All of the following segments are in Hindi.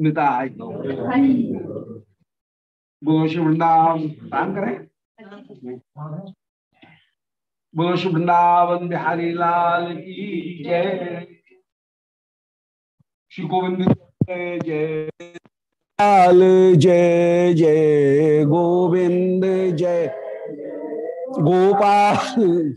निताय बोलो वृंदावन बिहारी लाल की जय। श्री गोविंद जय। लाल जय जय गोविंद जय। गोपाल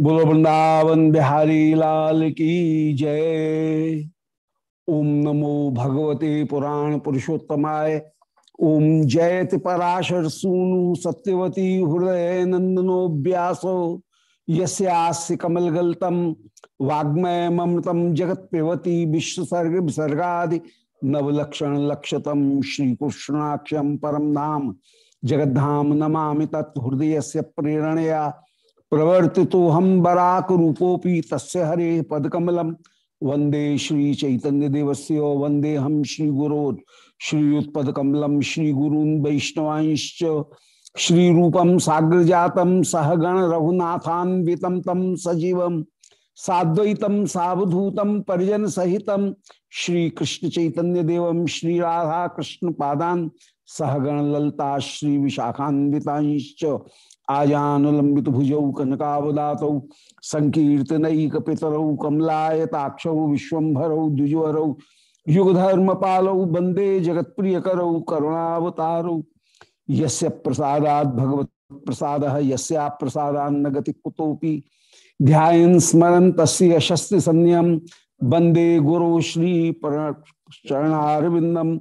बोलो, वृंदावन बिहारी लाल की जय। ओम नमो भगवते पुराण पुरुषोत्तमाय। ओम जयति पराशर सूनु सत्यवती हृदय नंदनो व्यासो। यस्यास्य कमलगल्तम वाग्मय ममृतम जगत पिबती विश्वसर्ग विसर्गादि नवलक्षण लक्षतम श्री कृष्णाक्षम परम धाम जगद्धाम नमा तत्हृदय से प्रेरणया। प्रवर्ति तो हम बराक रूपोपी तस्य हरे पदकमलम। वंदे श्री चैतन्य देवस्य वंदे हम श्री गुरो श्रीयुत्पकमलम श्री गुरून वैष्णवांश्च। श्री रूपम साग्र जातम सहगण रघुनाथान्वितम तम सजीव साद्वैतम सावधूतम परिजन सहित। श्री कृष्ण चैतन्य श्री राधा कृष्ण पादान। सहगण ललता श्री विशाखान्विताश्च। आजानुलंबित भुजौ कनकावदातौ संकीर्तनैक पितरौ कमलायताक्षौ विश्वभरौ द्विजवरौ युगधर्म पालौ वंदे जगत प्रिय करौ करुणावतारौ। यस्य प्रसादात भगवत प्रसाद यस्या प्रसादान्न गति कुतोपि ध्यान स्मरन तस्य शस्त्र संयम वंदे गुरु श्री चरणारविंदम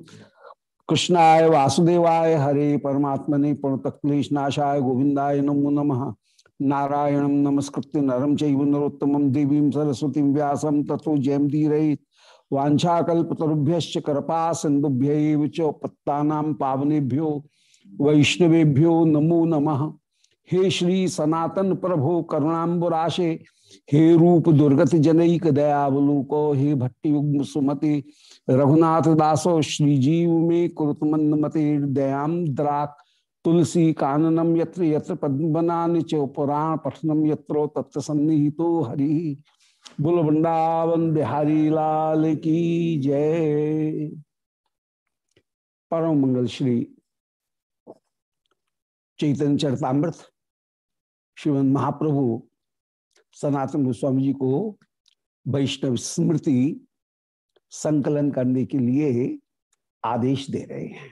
कृष्णाय वासुदेवाय हरे परमात्मने प्रणतक्लेशनाशाय गोविंदाय नमो नमः। नारायणं नमस्कृत्य नरम चैव नरोत्तमं देवीं सरस्वतीं व्यासं ततो जयंतीरयित वाछाकल्पतरुभ्य कृपा सिंधुभ्य पत्ता पावनेभ्यो वैष्णवेभ्यो नमो नमः। हे श्री सनातन प्रभो करुणाबुराशे हे रूप दुर्गत जनक दयावलोको हे भट्टयुग्म सुमति रघुनाथ दासो श्रीजीव में कुरुतमंद मते दयाम द्राक तुलसी काननम यत्र यत्र पद्मनान च पुराण पठनम यत्रो तत्र सन्निहितो हरि। बुल वृंदावन बिहारी लाल की जय। परम मंगल श्री चैतन्य चरतामृत, श्रीमद महाप्रभु सनातन गोस्वामी जी को वैष्णव स्मृति संकलन करने के लिए आदेश दे रहे हैं।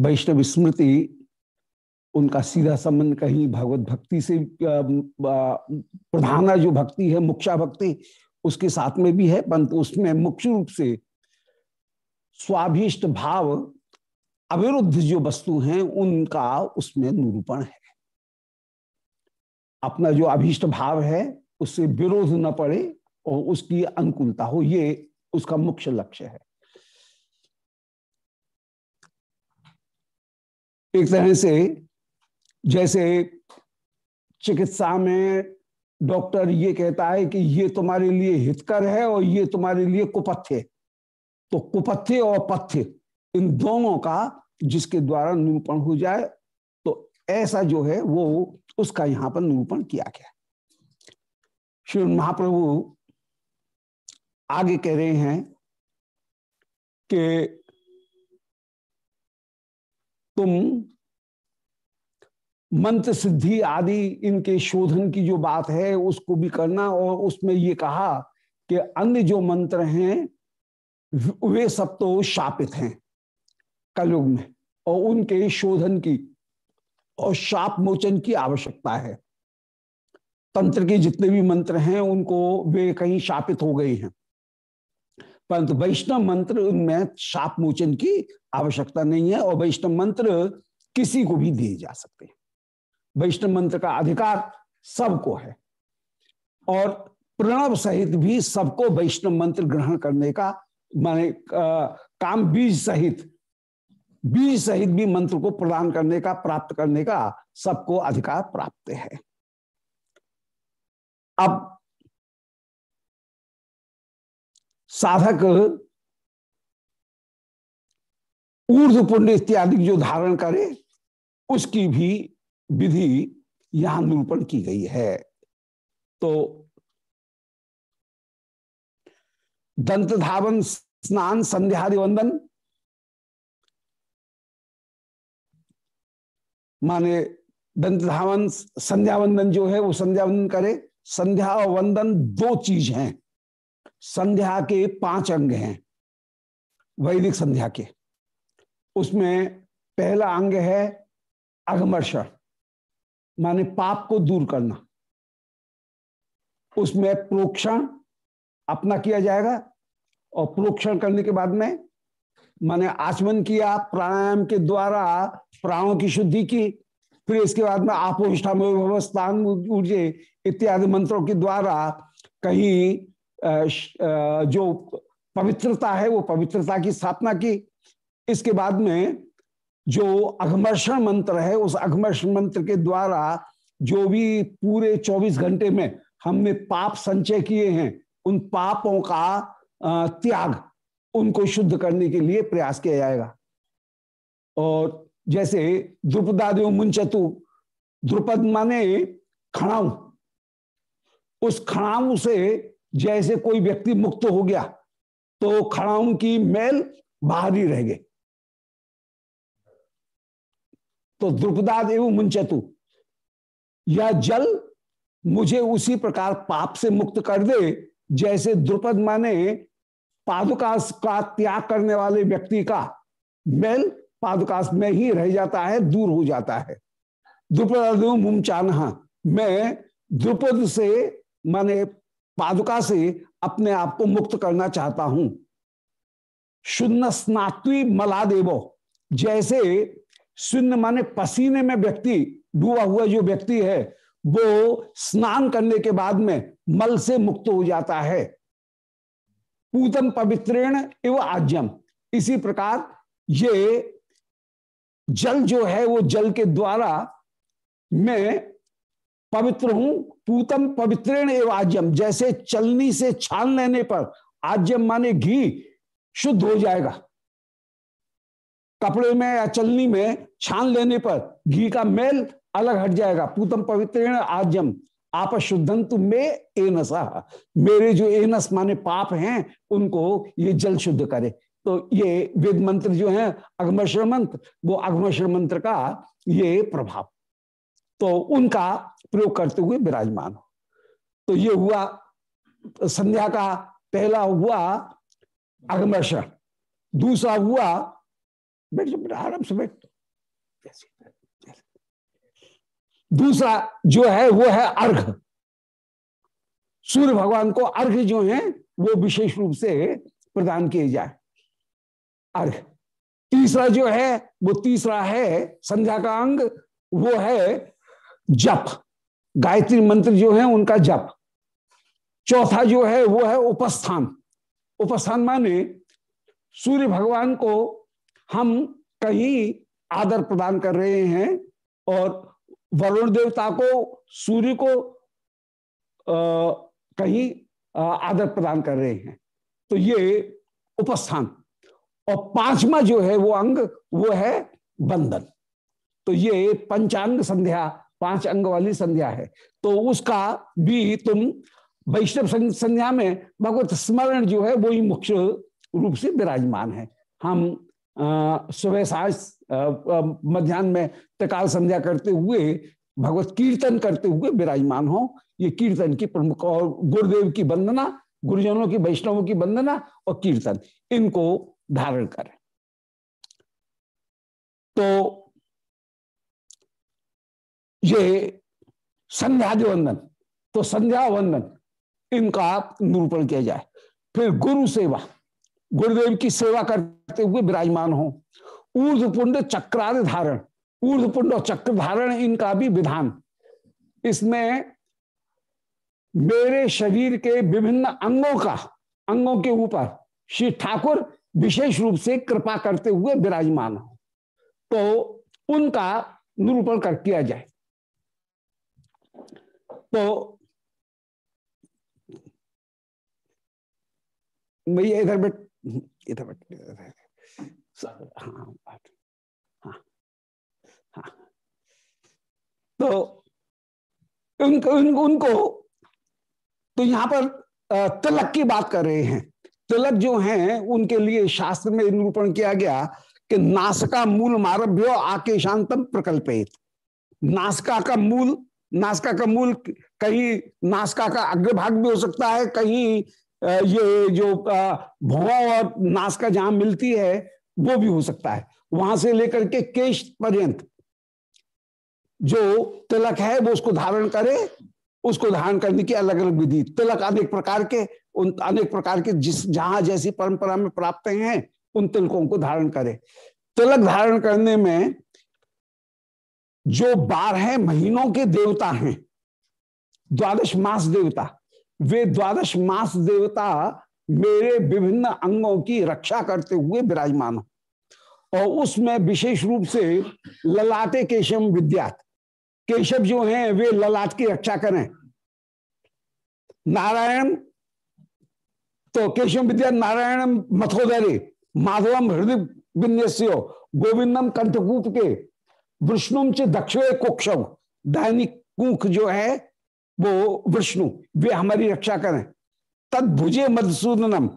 वैष्णव स्मृति, उनका सीधा संबंध कहीं भगवत भक्ति से प्रधाना जो भक्ति है मुख्या भक्ति, उसके साथ में भी है, परंतु उसमें मुख्य रूप से स्वाभिष्ट भाव, अविरुद्ध जो वस्तु हैं, उनका उसमें निरूपण है। अपना जो अभीष्ट भाव है, उससे विरोध न पड़े और उसकी अनुकूलता हो, ये उसका मुख्य लक्ष्य है। एक तरह से जैसे चिकित्सा में डॉक्टर ये कहता है कि ये तुम्हारे लिए हितकर है और ये तुम्हारे लिए कुपथ्य तो कुपथ्य और पथ्य, इन दोनों का जिसके द्वारा निरूपण हो जाए तो ऐसा जो है वो उसका यहाँ पर निरूपण किया गया। श्री महाप्रभु आगे कह रहे हैं कि तुम मंत्र सिद्धि आदि इनके शोधन की जो बात है, उसको भी करना और उसमें ये कहा कि अन्य जो मंत्र हैं, वे सब तो शापित हैं कलयुग में और उनके शोधन की और शाप मोचन की आवश्यकता है। तंत्र के जितने भी मंत्र हैं, उनको वे कहीं शापित हो गए हैं। परंतु वैष्णव मंत्र उनमें शाप मोचन की आवश्यकता नहीं है और वैष्णव मंत्र किसी को भी दिए जा सकते हैं। वैष्णव मंत्र का अधिकार सबको है और प्रणव सहित भी सबको वैष्णव मंत्र ग्रहण करने का माने काम बीज सहित बीज सहित भी मंत्र को प्रदान करने का, प्राप्त करने का सबको अधिकार प्राप्त है। अब साधक ऊर्ध पुण्य इत्यादि जो धारण करे, उसकी भी विधि यहाँ निरूपण की गई है। तो दंत धावन, स्नान संध्यादि वंदन, माने दंत धावन, संध्या वंदन जो है, वो संध्या वंदन करे। संध्या वंदन दो चीज़ हैं। संध्या के पाँच अंग हैं। वैदिक संध्या के। उसमें पहला अंग है अघमर्षण माने पाप को दूर करना। उसमें प्रोक्षण अपना किया जाएगा और प्रोक्षण करने के बाद में, माने आचमन किया, प्राणायाम के द्वारा प्राणों की शुद्धि की, फिर इसके बाद में आपोष्ठा आपोष्ठान ऊर्जे इत्यादि मंत्रों के द्वारा कहीं जो पवित्रता है, वो पवित्रता की स्थापना की। इसके बाद में जो अघमर्षण मंत्र है, उस अघमर्षण मंत्र के द्वारा जो भी पूरे 24 घंटे में हमने पाप संचय किए हैं, उन पापों का त्याग उनको शुद्ध करने के लिए प्रयास किया जाएगा। और जैसे द्रुपदादेव मुंचतु द्रुपद माने खड़ाऊ उस खड़ाऊ से जैसे कोई व्यक्ति मुक्त हो गया तो खड़ाऊ की मैल बाहर ही रह गए। तो द्रुपदाद एवं मुंचतु, यह जल मुझे उसी प्रकार पाप से मुक्त कर दे, जैसे द्रुपद माने पादुकाश का त्याग करने वाले व्यक्ति का मैल पादुकाश में ही रह जाता है, दूर हो जाता है। द्रुपद मुमचान मैं द्रुपद से माने पादुका से अपने आप को मुक्त करना चाहता हूँ। शून्य स्नात्वी मलादेवो, जैसे शून्य माने पसीने में व्यक्ति, डूबा हुआ जो व्यक्ति है, वो स्नान करने के बाद में मल से मुक्त हो जाता है। पूतम पवित्रेण एवं आज्यम इसी प्रकार ये जल जो है, वो जल के द्वारा मैं पवित्र हूँ, पूतम पवित्रेण एवं आज्यम जैसे चलनी से छान लेने पर आज्यम माने घी, शुद्ध हो जाएगा। कपड़े में या चलनी में छान लेने पर घी का मेल अलग हट जाएगा। पूतम पवित्रेण आज्यम आप शुद्धंतु में एनसा। मेरे जो एनस माने पाप हैं, उनको ये जल शुद्ध करे। तो ये वेद मंत्र जो है अगमश्र मंत्र, वो अगमश्र मंत्र का ये प्रभाव। तो उनका प्रयोग करते हुए विराजमान हो। तो ये हुआ, संध्या का पहला हुआ अगमर्षण दूसरा हुआ बैठ जाओ आराम से बैठ दूसरा जो है, वो है अर्घ। सूर्य भगवान को अर्घ जो है, वो विशेष रूप से प्रदान किए जाए। अर्घ। तीसरा जो है, वो तीसरा है, संध्या का अंग, वो है जप। गायत्री मंत्र जो है उनका जप। चौथा जो है वो है उपस्थान। उपस्थान माने सूर्य भगवान को हम कहीं आदर प्रदान कर रहे हैं और वरुण देवता को सूर्य को आ, कहीं आ, आदर प्रदान कर रहे हैं। तो ये उपस्थान। और पांचवा जो है वो अंग वो है बंधन। तो ये पंचांग संध्या पाँच अंग वाली संध्या है। तो उसका भी तुम वैष्णव संध्या में भगवत स्मरण जो है वही मुख्य रूप से विराजमान है। हम सुबह साज मध्यान्ह में तकाल संध्या करते हुए, भगवत कीर्तन करते हुए विराजमान हो। ये कीर्तन की प्रमुख और गुरुदेव की वंदना, गुरुजनों की, वैष्णवों की वंदना और कीर्तन, इनको धारण करें। तो ये संध्या वंदन तो संध्या वंदन इनका निरूपण किया जाए। फिर गुरु सेवा, गुरुदेव की सेवा करते हुए विराजमान हो। ऊर्ध पुंड चक्राद धारण ऊर्धपुंड और चक्र धारण इनका भी विधान। इसमें मेरे शरीर के विभिन्न अंगों का, अंगों के ऊपर श्री ठाकुर विशेष रूप से कृपा करते हुए विराजमान हो। तो उनका निरूपण कर किया जाए। तो भैया इधर बैठ इधर बैठ हाँ। हाँ हाँ तो उनको उनको तो यहाँ पर तिलक की बात कर रहे हैं। तिलक जो हैं, उनके लिए शास्त्र में निरूपण किया गया कि नासका मूल मारभ्यो आके शांतम प्रकल्पित। नासका का मूल नासका का मूल कहीं नासका का अग्रभाग भी हो सकता है, कहीं ये जो भौवा और नासका जहाँ मिलती है, वो भी हो सकता है। वहाँ से लेकर के केश पर्यंत जो तिलक है, वो उसको धारण करे, उसको धारण करने की अलग अलग विधि। तिलक अनेक प्रकार के, उन अनेक प्रकार के जिस, जहाँ जैसी परंपरा में प्राप्त हैं, उन तिलकों को धारण करे। तिलक धारण करने में जो बारह महीनों के देवता हैं। द्वादश मास देवता। वे द्वादश मास देवता मेरे विभिन्न अंगों की रक्षा करते हुए विराजमान हो। और उसमें विशेष रूप से ललाटे केशव विद्यात। केशव जो हैं, वे ललाट की रक्षा करें। नारायण तो केशव विद्या नारायण मथोदरे माधवम हृदय विन्यस्यो, गोविंदम कंठकूप के विष्णुम च दक्षिण कुक्षव दैनिक कुख जो है, वो विष्णु, वे हमारी रक्षा करें। तद भुजे मधुसूदनम।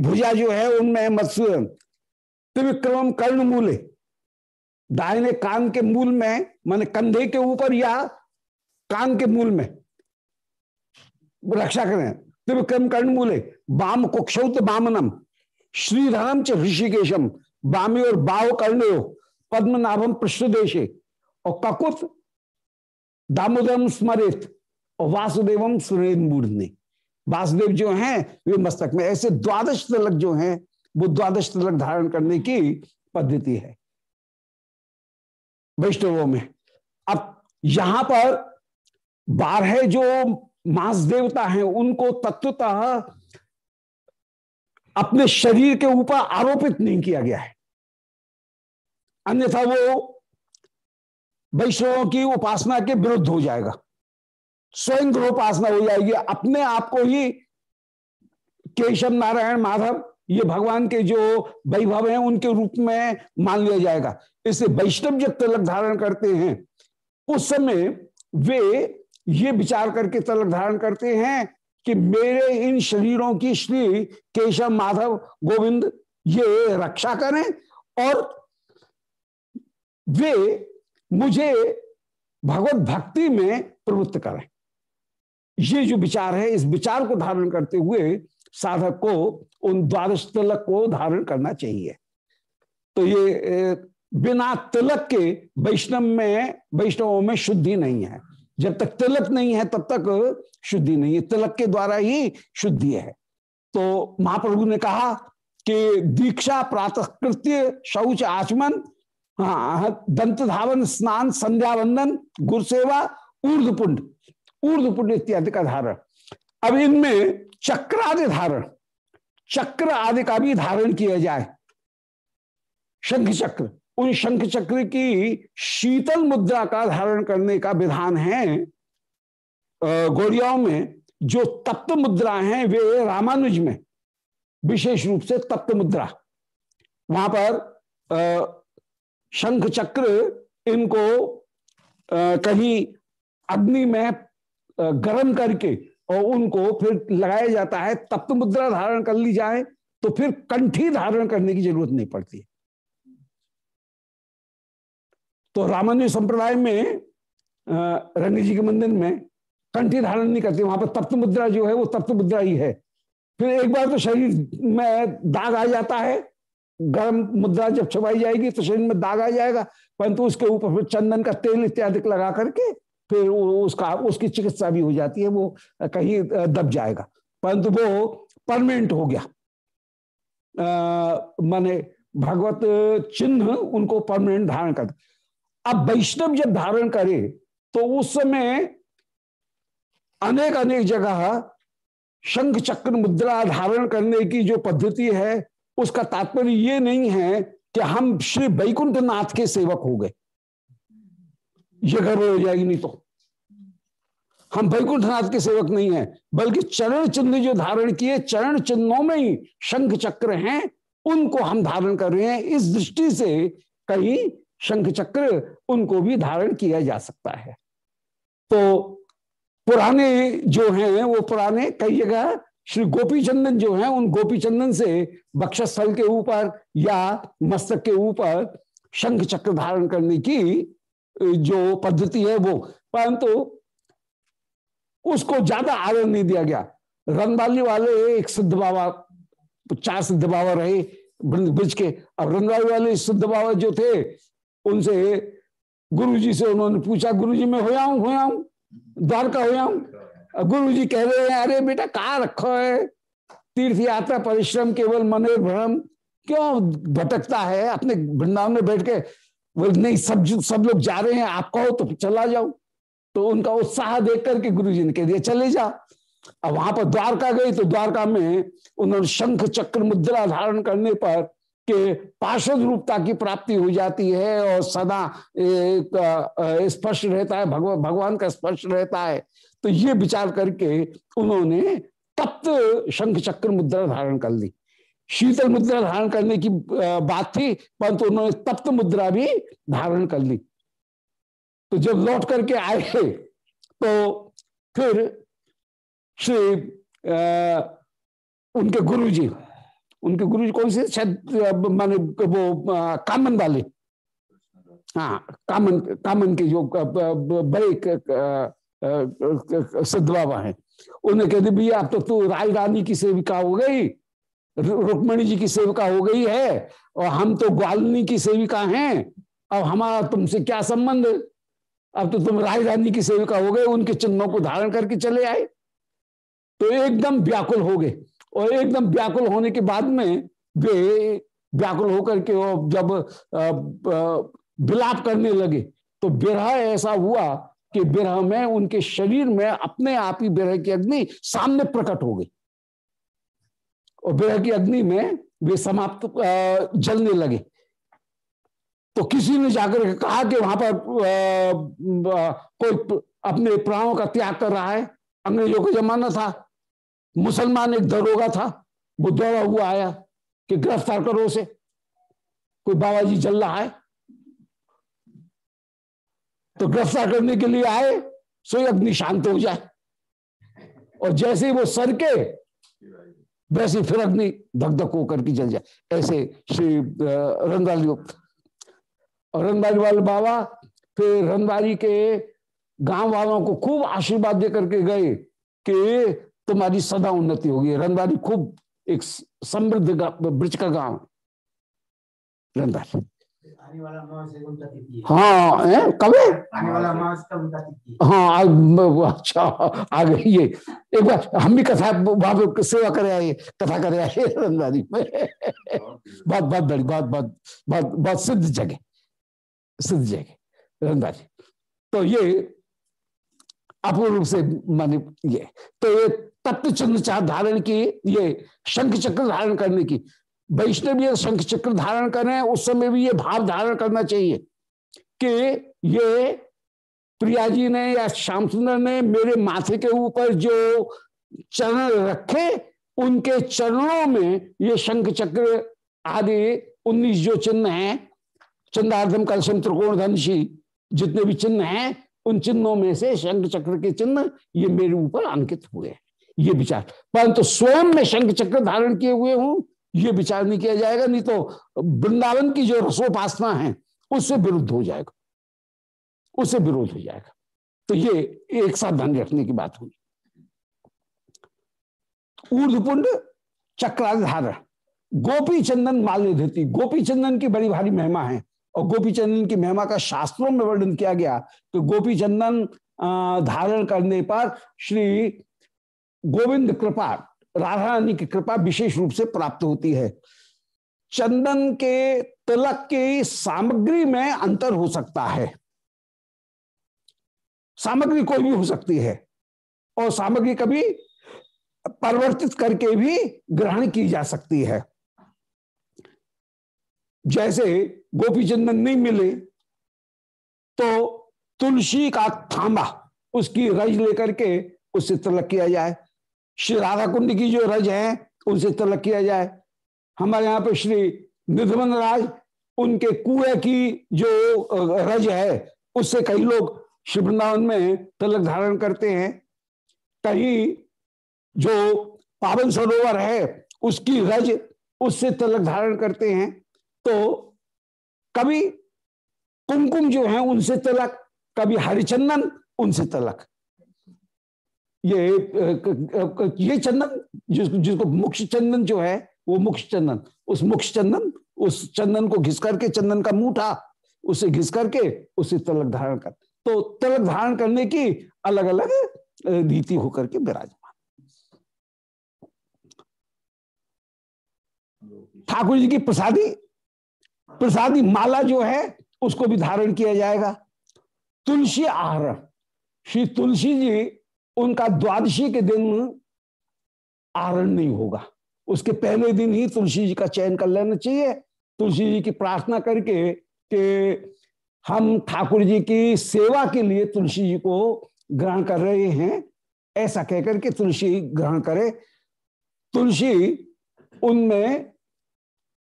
भुजा जो है, उनमें मधुसूदन। त्रिविक्रम कर्ण मूले दाहिने कान के मूल में, माने कंधे के ऊपर या कान के मूल में। रक्षा करें। त्रिविक्रम कर्ण मूले बाम कुक्षौत बामनम। श्रीधरम च ऋषिकेशम। बामी और बाव कर्ण पद्मनाभम पृष्ठदेशे। और ककुत दामोदरम स्मरित और वासुदेवम सुरेन मूर्धनि वासुदेव जो हैं, वे मस्तक में ऐसे द्वादश तिलक जो हैं, वो द्वादश तिलक धारण करने की पद्धति है। वैष्णवों में। अब यहाँ पर बारह जो मांस देवता हैं, उनको तत्वतः अपने शरीर के ऊपर आरोपित नहीं किया गया है। अन्यथा वो वैष्णवों की उपासना के विरुद्ध हो जाएगा। स्वयं उपासना हो जाएगी। अपने आप को ही केशव नारायण माधव, ये भगवान के जो वैभव हैं, उनके रूप में मान लिया जाएगा। इससे वैष्णव जब तिलक धारण करते हैं। उस समय वे ये विचार करके तिलक धारण करते हैं कि मेरे इन शरीरों की श्री केशव माधव गोविंद, ये रक्षा करें और वे मुझे भगवत भक्ति में प्रवृत्त करें। ये जो विचार है, इस विचार को धारण करते हुए साधक को, उन द्वादश तिलक को धारण करना चाहिए। तो ये बिना तिलक के वैष्णव में, वैष्णवों में शुद्धि नहीं है। जब तक तिलक नहीं है, तब तक शुद्धि नहीं है। तिलक के द्वारा ही शुद्धि है। तो महाप्रभु ने कहा कि दीक्षा प्रातः कृत्य शौच आचमन हाँ दंत धावन स्नान संध्या वंदन गुरुसेवा ऊर्धपुंड ऊर्धपुंड इत्यादि का धारण। अब इनमें चक्र आदि धारण। चक्र आदि का भी धारण किया जाए। शंख चक्र। उन शंख चक्र की शीतल मुद्रा का धारण करने का विधान है गौड़ियाओं में। जो तप्त मुद्रा है, वे रामानुज में। विशेष रूप से तप्त मुद्रा। वहाँ पर शंख चक्र इनको कहीं अग्नि में गर्म करके और उनको फिर लगाया जाता है, तप्त मुद्रा धारण कर ली जाए तो फिर कंठी धारण करने की ज़रूरत नहीं पड़ती। तो रामानुज संप्रदाय में रंग जी के मंदिर में कंठी धारण नहीं करती, वहाँ पर तप्त मुद्रा जो है, वो तप्त मुद्रा ही है। फिर एक बार तो शरीर में दाग आ जाता है गर्म मुद्रा जब छुपाई जाएगी तो शरीर में दाग आ जाएगा, परंतु उसके ऊपर फिर चंदन का तेल इत्यादि लगा करके फिर उसका, उसकी चिकित्सा भी हो जाती है, वो कहीं दब जाएगा। परंतु वो परमानेंट हो गया। माने भगवत चिन्ह उनको परमानेंट धारण कर अब वैष्णव जब धारण करे तो उस समय अनेक अनेक जगह शंख चक्र मुद्रा धारण करने की जो पद्धति है उसका तात्पर्य ये नहीं है कि हम श्री वैकुंठ नाथ के सेवक हो गए। ये गर्व हो जाएगी, नहीं तो। हम वैकुंठ नाथ के सेवक नहीं है, बल्कि चरण चिन्ह जो धारण किए चरण चिन्हों में ही शंख चक्र हैं, उनको हम धारण कर रहे हैं। इस दृष्टि से कहीं शंख चक्र उनको भी धारण किया जा सकता है। तो पुराने जो हैं, वो पुराने कई जगह श्री गोपी चंदन जो है, उन गोपी चंदन से बक्षस्थल के ऊपर या मस्तक के ऊपर शंख चक्र धारण करने की जो पद्धति है वो। परंतु उसको ज़्यादा आदर नहीं दिया गया। रनबाली वाले एक सिद्ध बाबा, चार सिद्ध बाबा रहे ब्रज के। अब रनबाली वाले सिद्ध बाबा जो थे, उनसे गुरु जी से उन्होंने पूछा गुरु जी मैं होया हूँ होया हूँ द्वारका होया हूँ गुरु जी कह रहे हैं, अरे बेटा, कहा रखो है? तीर्थ यात्रा परिश्रम केवल मने भ्रम क्यों भटकता है? अपने वृंदावन में बैठ के नहीं, सब सब लोग जा रहे हैं, आप कहो तो चला जाओ। तो उनका उत्साह देख करके गुरु जी ने कह दिया, चले जा। अब वहाँ पर द्वारका गई तो द्वारका में उन्होंने शंख चक्र मुद्रा धारण करने पर के पार्षद रूपता की प्राप्ति हो जाती है और सदा स्पर्श रहता है भगवान भगवान का स्पर्श रहता है। तो ये विचार करके उन्होंने तप्त शंख चक्र मुद्रा धारण कर ली। शीतल मुद्रा धारण करने की बात थी, परंतु तो उन्होंने तप्त मुद्रा भी धारण कर ली। तो जब लौट करके आए तो फिर श्री उनके गुरु जी उनके गुरु जी कौन से माने वो कामन वाले। हाँ कामन कामन के जो बड़े सिद्ध बाबा हैं। उन्हें कहते, भैया, अब तो तू राय रानी की सेविका हो गई रुक्मणी जी की सेविका हो गई है, और हम तो ग्वालिनी की सेविका हैं, अब हमारा तुमसे क्या संबंध? अब तो तुम राय रानी की सेविका हो गए, उनके चिन्हों को धारण करके चले आए। तो एकदम व्याकुल हो गए, और एकदम व्याकुल होने के बाद में वे व्याकुल होकर के जब विलाप करने लगे तो बिरह ऐसा हुआ कि बिरह में, उनके शरीर में अपने आप ही बिरह की अग्नि सामने प्रकट हो गई। और विरह की अग्नि में वे समाप्त जलने लगे। तो किसी ने जाकर कहा कि वहाँ पर कोई अपने प्राणों का त्याग कर रहा है। अंग्रेज़ों का जमाना था। मुसलमान एक दरोगा था। वो दौड़ा हुआ आया कि गिरफ़्तार करो उसे। कोई बाबा जी जल रहा है। तो गिरफ़्तार करने के लिए आए, सो अग्नि शांत हो जाए। और जैसे ही वो सर के, वैसे फिर अग्नि धक धक होकर के जल जाए। ऐसे श्री रंगवाली और रंगवाली वाले बाबा फिर रंगवाली के गाँव वालों को खूब आशीर्वाद दे करके गए कि तुम्हारी सदा उन्नति होगी। रंगवाली खूब एक समृद्ध ब्रज का गाँव रंगवाली। हाँ है। कब हाँ? अच्छा आ गई ये एक बार हम भी कथा वहाँ सेवा करे आए कथा करे आए रंगदारी में। बहुत बहुत बड़ी बहुत बहुत बहुत बहुत सिद्ध जगह सिद्ध जगह रंगदारी तो ये अपूर्ण रूप से माने ये तो ये तत्व चिन्ह चार धारण की ये शंख चक्र धारण करने की वैष्णव शंख चक्र धारण कर, उस समय भी ये भाव धारण करना चाहिए कि ये प्रिया जी ने या श्याम सुंदर ने मेरे माथे के ऊपर जो चरण रखे, उनके चरणों में ये शंख चक्र आदि उन्नीस जो चिन्ह हैं चंदार्धम कलशम त्रिकोण धनशी जितने भी चिन्ह हैं, उन चिन्हों में से शंख चक्र के चिन्ह ये मेरे ऊपर अंकित हुए हैं। ये विचार। परंतु स्वयं में शंख चक्र धारण किए हुए हूँ ये विचार नहीं किया जाएगा, नहीं तो वृंदावन की जो रसोपासना है, उससे विरुद्ध हो जाएगा। उससे विरोध हो जाएगा। तो ये एक साथ ध्यान रखने की बात हुई। ऊर्धपुंड चक्राधार गोपी चंदन माल्य धृति गोपी चंदन की बड़ी भारी महिमा है और गोपी चंदन की महिमा का शास्त्रों में वर्णन किया गया। तो गोपी चंदन धारण करने पर श्री गोविंद कृपा राधा रानी की कृपा विशेष रूप से प्राप्त होती है। चंदन के तिलक की सामग्री में अंतर हो सकता है। सामग्री कोई भी हो सकती है और सामग्री कभी परिवर्तित करके भी ग्रहण की जा सकती है। जैसे गोपी चंदन नहीं मिले तो तुलसी का थामा उसकी रज लेकर के उससे तिलक किया जाए। श्री राधा कुंड की जो रज है, उनसे तलक किया जाए। हमारे यहाँ पे श्री निधवन राज, उनके कुएँ की जो रज है, उससे कई लोग श्री वृंदावन में तिलक धारण करते हैं। कहीं जो पावन सरोवर है, उसकी रज उससे तिलक धारण करते हैं। तो कभी कुमकुम जो है, उनसे तिलक, कभी हरिचंदन, उनसे तिलक। ये ये चंदन जिसको जिसको मुख्य चंदन जो है, वो मुख्य चंदन। उस मुख्य चंदन, उस चंदन को घिस करके, चंदन का मूठा उसे घिस करके, उसे तलक धारण कर। तो तलक धारण करने की अलग अलग रीति होकर के विराजमान। ठाकुर जी की प्रसादी प्रसादी माला जो है, उसको भी धारण किया जाएगा। तुलसी आहरण श्री तुलसी जी उनका द्वादशी के दिन आरण नहीं होगा। उसके पहले दिन ही तुलसी जी का चयन कर लेना चाहिए। तुलसी जी की प्रार्थना करके कि हम ठाकुर जी की सेवा के लिए तुलसी जी को ग्रहण कर रहे हैं। ऐसा कहकर के तुलसी ग्रहण करे। तुलसी उनमें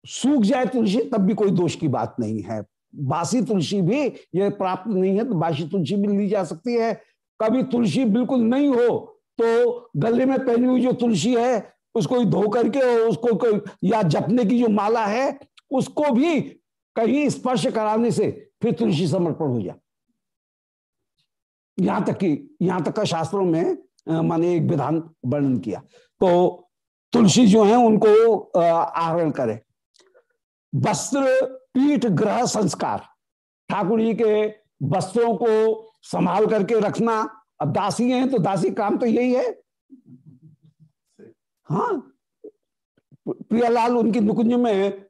सूख जाए तुलसी, तब भी कोई दोष की बात नहीं है। बासी तुलसी भी यह प्राप्त नहीं है तो बासी तुलसी भी ली जा सकती है। कभी तुलसी बिल्कुल नहीं हो तो गले में पहनी हुई जो तुलसी है, उसको धो करके उसको या जपने की जो माला है, उसको भी कहीं स्पर्श कराने से फिर तुलसी समर्पण हो जाए। यहाँ तक कि, यहाँ तक का शास्त्रों में माने एक विधान वर्णन किया। तो तुलसी जो है, उनको आहरण करे। वस्त्र पीठ ग्रह संस्कार। ठाकुर जी के वस्त्रों को संभाल करके रखना। अब दासी हैं तो दासी काम तो यही है। हाँ। प्रियालाल उनकी नुकुंज में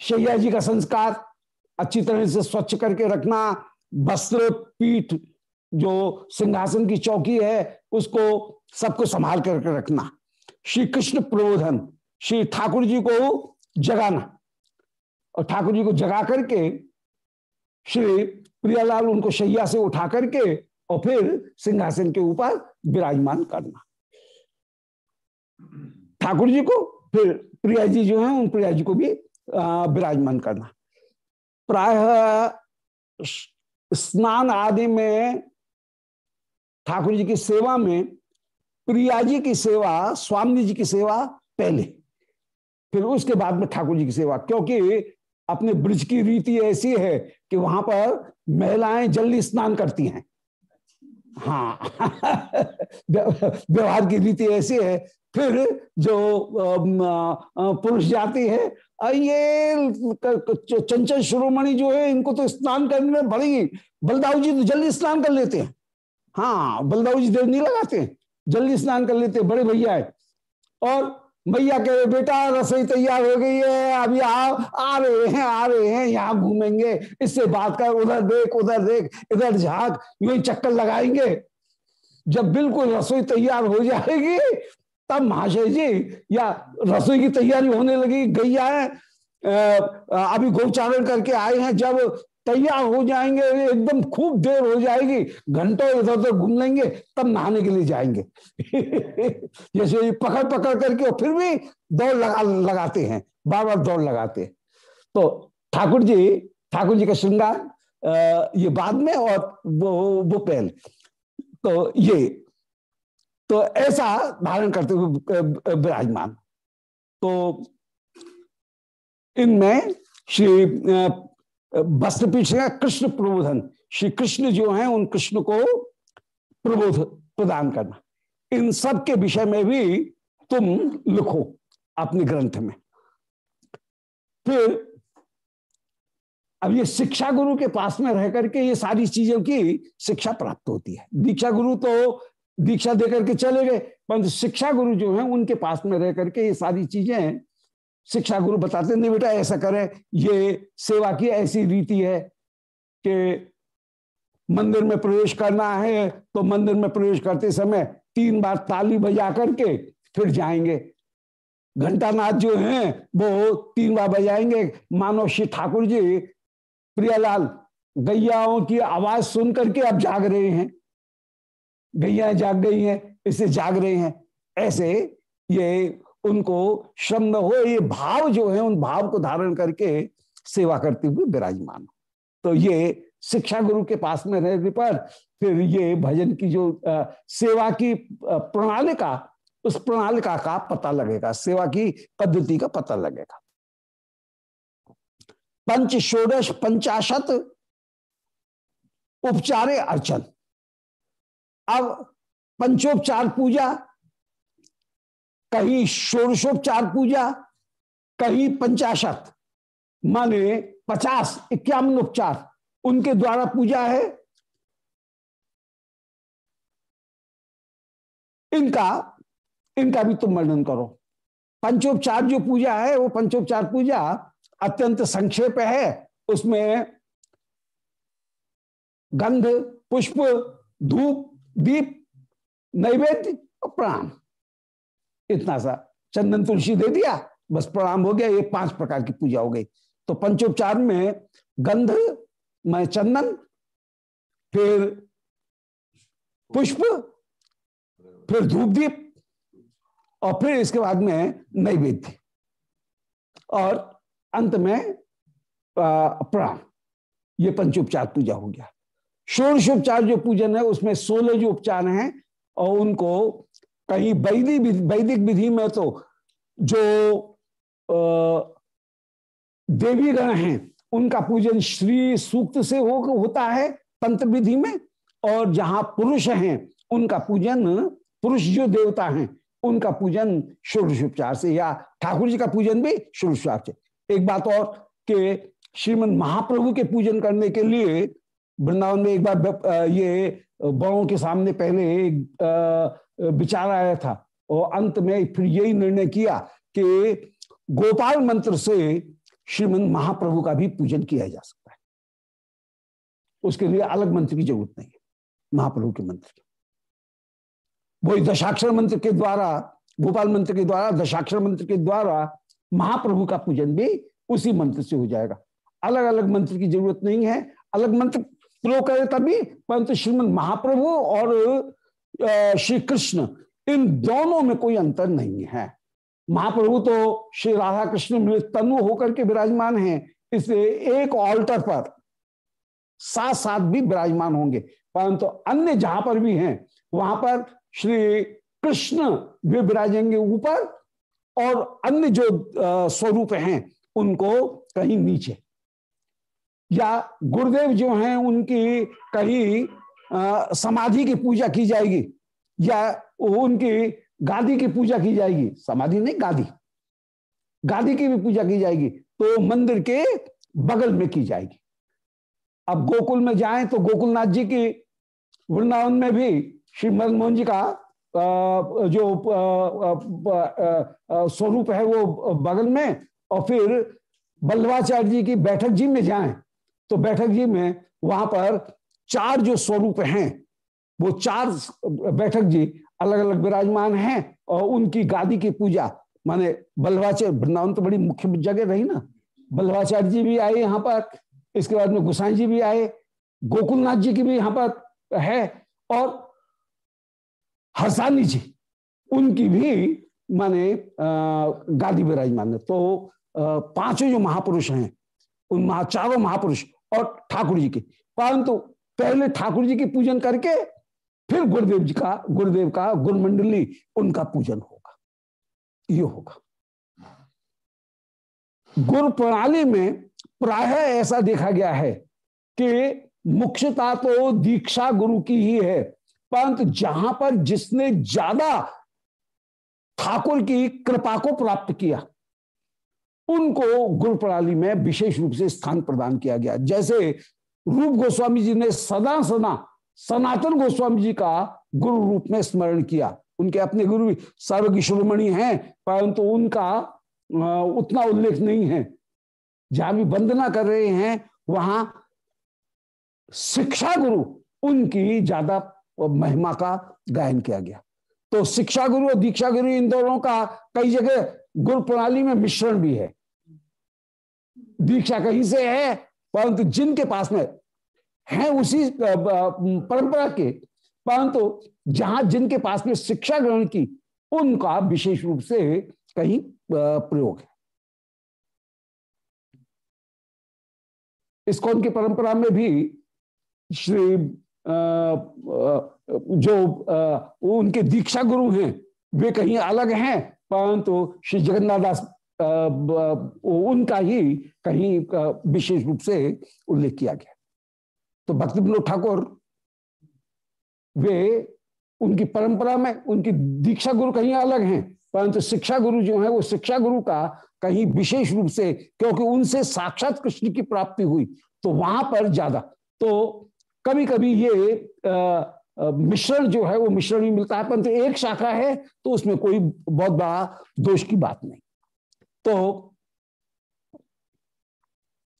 शैया जी का संस्कार, अच्छी तरह से स्वच्छ करके रखना। वस्त्र, पीठ, जो सिंहासन की चौकी है, उसको सबको संभाल करके रखना। श्री कृष्ण प्रबोधन, श्री ठाकुर जी को जगाना। और ठाकुर जी को जगा करके श्री प्रियालाल उनको शैया से उठा करके और फिर सिंहासन के ऊपर विराजमान करना। ठाकुर जी को फिर प्रिया जी जो है, उन प्रिया जी को भी विराजमान करना। प्राय स्नान आदि में ठाकुर जी की सेवा में प्रिया जी की सेवा, स्वामी जी की सेवा पहले। फिर उसके बाद में ठाकुर जी की सेवा, क्योंकि अपने ब्रिज की रीति ऐसी है कि वहाँ पर महिलाएँ जल्दी स्नान करती हैं। हाँ। व्यवहार की रीति ऐसी है। फिर जो पुरुष जाती है ये चंचल शिरोमणि जो है, इनको तो स्नान करने में बड़ी बलदाऊ जी तो जल्दी स्नान कर लेते हैं। हाँ बलदाऊ जी देर नहीं लगाते हैं। जल्दी स्नान कर लेते हैं, बड़े भैया है। और भैया कह रहे बेटा, रसोई तैयार हो गई है। अभी आ आ रहे हैं, आ रहे हैं, यहाँ घूमेंगे। इससे बात कर, उधर देख उधर देख, इधर झाक, यू चक्कर लगाएँगे। जब बिल्कुल रसोई तैयार हो जाएगी, तब महाशय जी, या रसोई की तैयारी होने लगी, गैया है अभी गौचारण करके आए हैं। जब तैयार हो जाएँगे एकदम खूब देर हो जाएगी। घंटों इधर उधर घूम लेंगे, तब नहाने के लिए जाएँगे। जैसे पकड़ पकड़ करके और फिर भी दौड़ लगा, लगाते हैं बार बार दौड़ लगाते हैं। तो ठाकुर जी ठाकुर जी का श्रृंगार ये बाद में और वो वो पहले। तो ये तो ऐसा धारण करते हुए विराजमान। तो इनमें श्री वस्त्र पीछे कृष्ण प्रबोधन। श्री कृष्ण जो है, उन कृष्ण को प्रबोध प्रदान करना। इन सब के विषय में भी तुम लिखो अपने ग्रंथ में। फिर, अब ये शिक्षा गुरु के पास में रह करके ये सारी चीज़ों की शिक्षा प्राप्त होती है। दीक्षा गुरु तो दीक्षा देकर के चले गए, परंतु शिक्षा गुरु जो है, उनके पास में रह करके ये सारी चीज़ें शिक्षा गुरु बताते नहीं बेटा, ऐसा करें, ये सेवा की ऐसी रीति है कि मंदिर में प्रवेश करना है तो मंदिर में प्रवेश करते समय तीन बार ताली बजा करके फिर जाएँगे। घंटानाथ जो हैं, वो तीन बार बजाएँगे। मानो श्री ठाकुर जी, प्रियालाल, गैयाओं की आवाज़ सुन करके अब जाग रहे हैं। गैया जाग गई हैं इससे जाग रहे हैं। ऐसे ये उनको श्रम न हो ये भाव जो है उन भाव को धारण करके सेवा करते हुए विराजमान हो। तो ये शिक्षा गुरु के पास में रहने पर फिर ये भजन की जो आ, सेवा की प्रणाली का उस प्रणालिका का पता लगेगा सेवा की पद्धति का पता लगेगा। पंच षोडश पंचाशत उपचारे अर्चन। अब पंचोपचार पूजा कहीं षोडशोपचार पूजा, कहीं पंचाशत, माने पचास, इक्यावन उपचार उनके द्वारा पूजा है। इनका इनका भी तुम वर्णन करो। पंचोपचार जो पूजा है, वो पंचोपचार पूजा अत्यंत संक्षेप है। उसमें गंध, पुष्प, धूप, दीप, नैवेद्य और प्रणाम इतना सा। चंदन तुलसी दे दिया, बस प्रणाम हो गया, ये पाँच प्रकार की पूजा हो गई। तो पंचोपचार में गंध, में चंदन, फिर पुष्प, फिर धूप दीप, और फिर इसके बाद में नैवेद्य। और अंत में प्राण ये पंचोपचार पूजा हो गया। षोड़शोपचार जो पूजन है, उसमें सोलह जो उपचार हैं, और उनको कहीं वैदिक वैदिक विधि में तो जो देवी गण हैं, उनका पूजन श्री सूक्त से हो, होता है तंत्र विधि में, और जहाँ पुरुष हैं, उनका पूजन पुरुष जो देवता हैं, उनका पूजन षोडशोपचार से, या ठाकुर जी का पूजन भी षोडशोपचार से। एक बात और कि श्रीमद महाप्रभु के पूजन करने के लिए वृंदावन में एक बार ये बड़ों के सामने पहले विचार आया था और अंत में फिर यही निर्णय किया कि गोपाल मंत्र से श्रीमंद महाप्रभु का भी पूजन किया जा सकता है। उसके लिए अलग मंत्र की ज़रूरत नहीं है, महाप्रभु के मंत्र की। वही दशाक्षर मंत्र के द्वारा, गोपाल मंत्र के द्वारा, दशाक्षर मंत्र के द्वारा महाप्रभु का पूजन भी उसी मंत्र से हो जाएगा। अलग अलग मंत्र की ज़रूरत नहीं है, अलग मंत्र प्रयोग करे तभी, परंतु श्रीमद महाप्रभु और श्री कृष्ण, इन दोनों में कोई अंतर नहीं है। महाप्रभु तो श्री राधा कृष्ण में तनु होकर के विराजमान हैं। इसलिए एक ऑल्टर पर साथ साथ भी विराजमान होंगे। परंतु अन्य जहाँ पर भी हैं, वहाँ पर श्री कृष्ण भी विराजेंगे ऊपर और अन्य जो स्वरूप हैं, उनको कहीं नीचे। या गुरुदेव जो हैं, उनकी कहीं समाधि की पूजा की जाएगी या उनकी गादी की पूजा की जाएगी। समाधि नहीं, गादी। गादी की भी पूजा की जाएगी तो मंदिर के बगल में की जाएगी। अब गोकुल में जाएँ तो गोकुलनाथ जी की वृंदावन में भी श्री मदन मोहन जी का जो स्वरूप है वो बगल में और फिर बल्लभाचार्य जी की बैठक जी में जाएँ। तो बैठक जी में वहाँ पर चार जो स्वरूप हैं, वो चार बैठक जी अलग अलग विराजमान हैं और उनकी गादी की पूजा, माने बल्लभाचार्य, वृंदावन तो बड़ी मुख्य जगह रही ना। बल्लभाचार्य जी भी आए यहाँ पर, इसके बाद में गुसाई जी भी आए, गोकुलनाथ जी की भी यहाँ पर है और हसानी जी, उनकी भी माने गादी विराजमान है। तो पाँचों जो महापुरुष हैं, उन महा, चारों महापुरुष और ठाकुर जी के, परंतु पहले ठाकुर जी की पूजन करके फिर गुरुदेव जी का, गुरुदेव का, गुरुमंडली उनका पूजन होगा। ये होगा। गुरु प्रणाली में प्राय ऐसा देखा गया है कि मुख्यता तो दीक्षा गुरु की ही है, परंतु जहाँ पर जिसने ज़्यादा ठाकुर की कृपा को प्राप्त किया, उनको गुरु प्रणाली में विशेष रूप से स्थान प्रदान किया गया। जैसे रूप गोस्वामी जी ने सदा सदा सनातन गोस्वामी जी का गुरु रूप में स्मरण किया। उनके अपने गुरु सर्वगिशोरमणि हैं, परंतु तो उनका उतना उल्लेख नहीं है। जहाँ भी वंदना कर रहे हैं, वहाँ शिक्षा गुरु, उनकी ज़्यादा महिमा का गायन किया गया। तो शिक्षा गुरु और दीक्षा गुरु इन दोनों का कई जगह गुरु प्रणाली में मिश्रण भी है। दीक्षा कहीं से है, परंतु जिनके पास में है उसी परंपरा के। परंतु जहाँ जिनके पास में शिक्षा ग्रहण की, उनका विशेष रूप से कहीं प्रयोग है। इसकोन की परंपरा में भी श्री जो उनके दीक्षा गुरु हैं, वे कहीं अलग हैं। परंतु श्री जगन्नाथ दास उनका ही कहीं विशेष रूप से उल्लेख किया गया। तो भक्ति विनोद ठाकुर, वे उनकी परंपरा में उनकी दीक्षा गुरु कहीं अलग हैं, परंतु शिक्षा गुरु जो है, वो शिक्षा गुरु का कहीं विशेष रूप से, क्योंकि उनसे साक्षात कृष्ण की प्राप्ति हुई तो वहाँ पर ज़्यादा। तो कभी कभी ये मिश्रण जो है, वो मिश्रण भी मिलता है, परंतु एक शाखा है तो उसमें कोई बहुत बड़ा दोष की बात नहीं। तो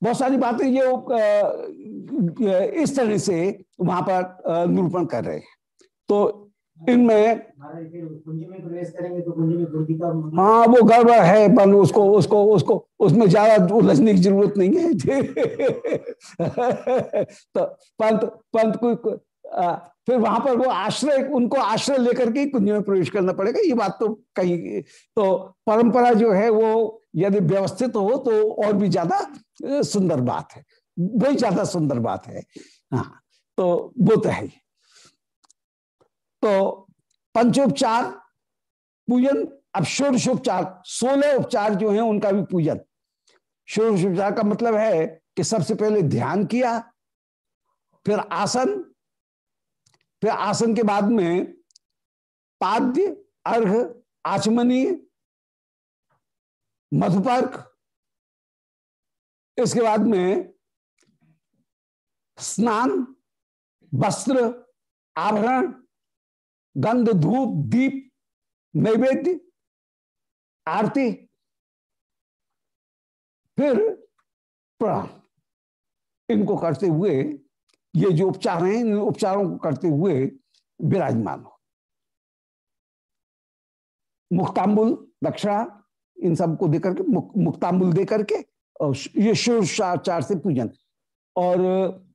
बहुत सारी बातें ये इस तरह से वहाँ पर निरूपण कर रहे हैं। तो इनमें तो हाँ वो गड़बड़ है पर उसको उसको उसको उसमें ज़्यादा उलझने की ज़रूरत नहीं है। तो पंत पंत को फिर वहाँ पर वो आश्रय उनको आश्रय लेकर के कुंज में प्रवेश करना पड़ेगा ये बात तो कहीं तो परंपरा जो है वो यदि व्यवस्थित हो तो और भी ज़्यादा सुंदर बात है। वही ज़्यादा सुंदर बात है। हाँ तो वो तो है तो पंचोपचार, पूजन, अब षोडशोपचार, सोलह उपचार जो है उनका भी पूजन। षोडशोपचार का मतलब है कि सबसे पहले ध्यान किया, फिर आसन फिर आसन के बाद में पाद्य अर्घ आचमनी मधुपर्क इसके बाद में स्नान, वस्त्र आभरण गंध, धूप, दीप, नैवेद्य, आरती, फिर प्रणाम इनको करते हुए, ये जो उपचार हैं, इन उपचारों को करते हुए विराजमान हो। मुक्ताम्बुल दक्षिणा इन सबको देकर के मुक, मुक्ताम्बुल दे करके और ये षोड़शाचार से पूजन। और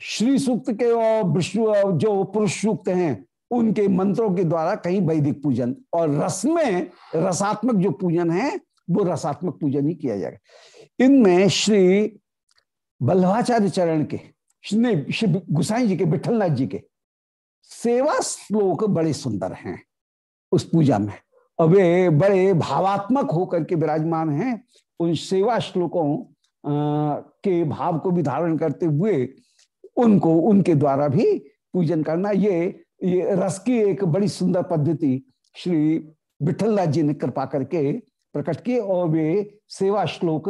श्री सूक्त के और विष्णु जो पुरुष सूक्त हैं उनके मंत्रों के द्वारा कहीं वैदिक पूजन और रस में रसात्मक जो पूजन है वो रसात्मक पूजन ही किया जाएगा। इनमें श्री बल्लभाचार्य चरण के श्री गुसाई जी के विठलनाथ जी के सेवा श्लोक बड़े सुंदर हैं उस पूजा में। वे बड़े भावात्मक होकर के विराजमान हैं उन सेवा श्लोकों के भाव को भी धारण करते हुए उनको, उनके द्वारा भी पूजन करना। ये ये रस की एक बड़ी सुंदर पद्धति श्री विठलनाथ जी ने कृपा करके प्रकट किए और वे सेवा श्लोक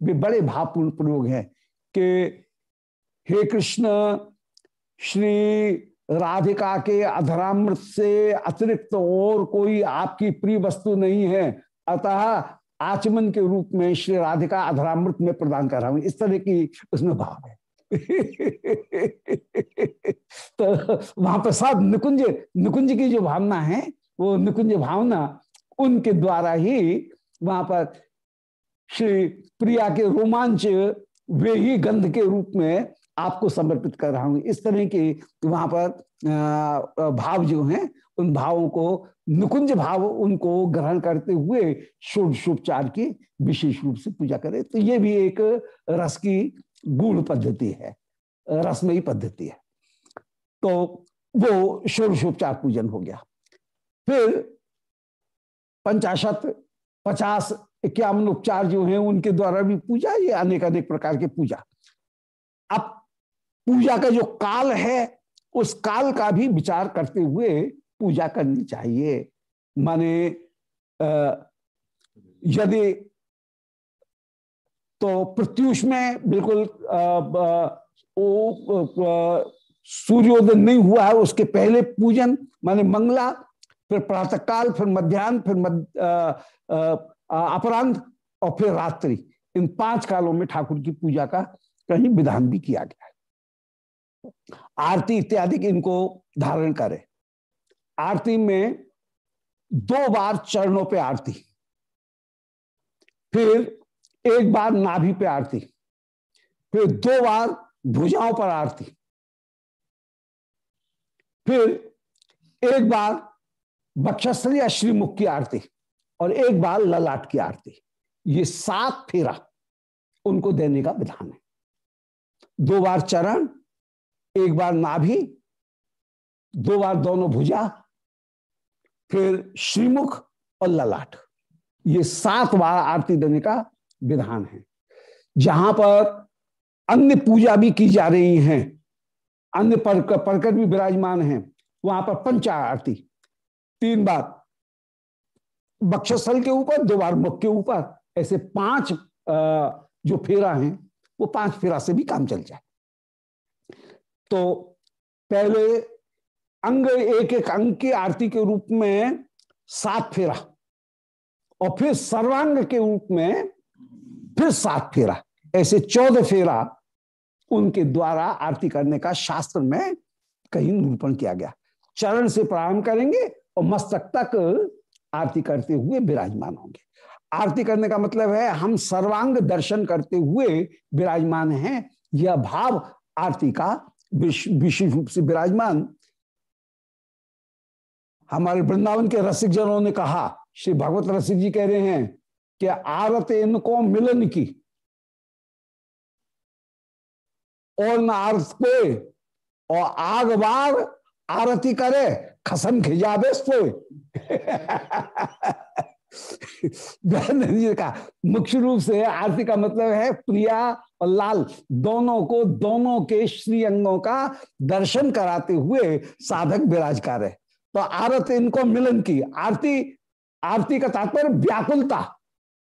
वे बड़े भावपूर्ण प्रयोग हैं कि हे कृष्ण, श्री राधिका के अधरामृत से अतिरिक्त और कोई आपकी प्रिय वस्तु नहीं है। अतः आचमन के रूप में श्री राधिका अधरामृत में प्रदान कर रहा हूँ। इस तरह की उसमें भाव है। तो वहाँ पर सब निकुंज निकुंज की जो भावना है, वो निकुंज भावना उनके द्वारा ही वहाँ पर श्री प्रिया के रोमांच, वे ही गंध के रूप में आपको समर्पित कर रहा हूँ। इस तरह के वहाँ पर भाव जो हैं, उन भावों को, निकुंज भाव उनको ग्रहण करते हुए षोडशोपचार की विशेष रूप से पूजा करें। तो ये भी एक रस की गूढ़ पद्धति है, रसमयी पद्धति है। तो वो षोडशोपचार पूजन हो गया। फिर पंचाशत, पचास, इक्यावन उपचार जो हैं, उनके द्वारा भी पूजा, ये अनेक अनेक प्रकार के पूजा। अब पूजा का जो काल है, उस काल का भी विचार करते हुए पूजा करनी चाहिए। माने यदि तो प्रत्युष में बिल्कुल सूर्योदय नहीं हुआ है, उसके पहले पूजन, माने मंगला, फिर प्रातःकाल, फिर मध्यान्ह, फिर अपरांत और फिर रात्रि। इन पाँच कालों में ठाकुर की पूजा का कहीं विधान भी किया गया है। आरती इत्यादि इनको धारण करे। आरती में दो बार चरणों पे आरती, फिर एक बार नाभि पे आरती, फिर दो बार भुजाओं पर आरती, फिर एक बार बक्षस्थल या श्रीमुख की आरती और एक बार ललाट की आरती। ये सात फेरा उनको देने का विधान है। दो बार चरण एक बार नाभि दो बार दोनों भुजा, फिर श्रीमुख और ललाट। ये सात बार आरती देने का विधान है। जहाँ पर अन्य पूजा भी की जा रही है, अन्य परकर भी विराजमान है, वहाँ पर पंचा आरती। तीन बार बक्षस्थल के ऊपर, दो बार मुख के ऊपर, ऐसे पाँच जो फेरा हैं, वो पाँच फेरा से भी काम चल जाए। तो पहले अंग, एक एक अंग की आरती के रूप में सात फेरा और फिर सर्वांग के रूप में फिर सात फेरा। ऐसे चौदह फेरा उनके द्वारा आरती करने का शास्त्र में कहीं निरूपण किया गया। चरण से प्रारंभ करेंगे और मस्तक तक आरती करते हुए विराजमान होंगे। आरती करने का मतलब है हम सर्वांग दर्शन करते हुए विराजमान हैं। यह भाव आरती का विशेष रूप से विराजमान। हमारे वृंदावन के रसिक जनों ने कहा, श्री भगवत रसिक जी कह रहे हैं कि आरत इनको मिलन की। और न आरत पे और आग बार आरती करे खसम खिजाबे का मुख्य रूप से आरती का मतलब है प्रिया और लाल दोनों को, दोनों के श्री अंगों का दर्शन कराते हुए साधक विराजकार है। तो आरत, इनको मिलन की। आरती आरती का तात्पर्य व्याकुलता।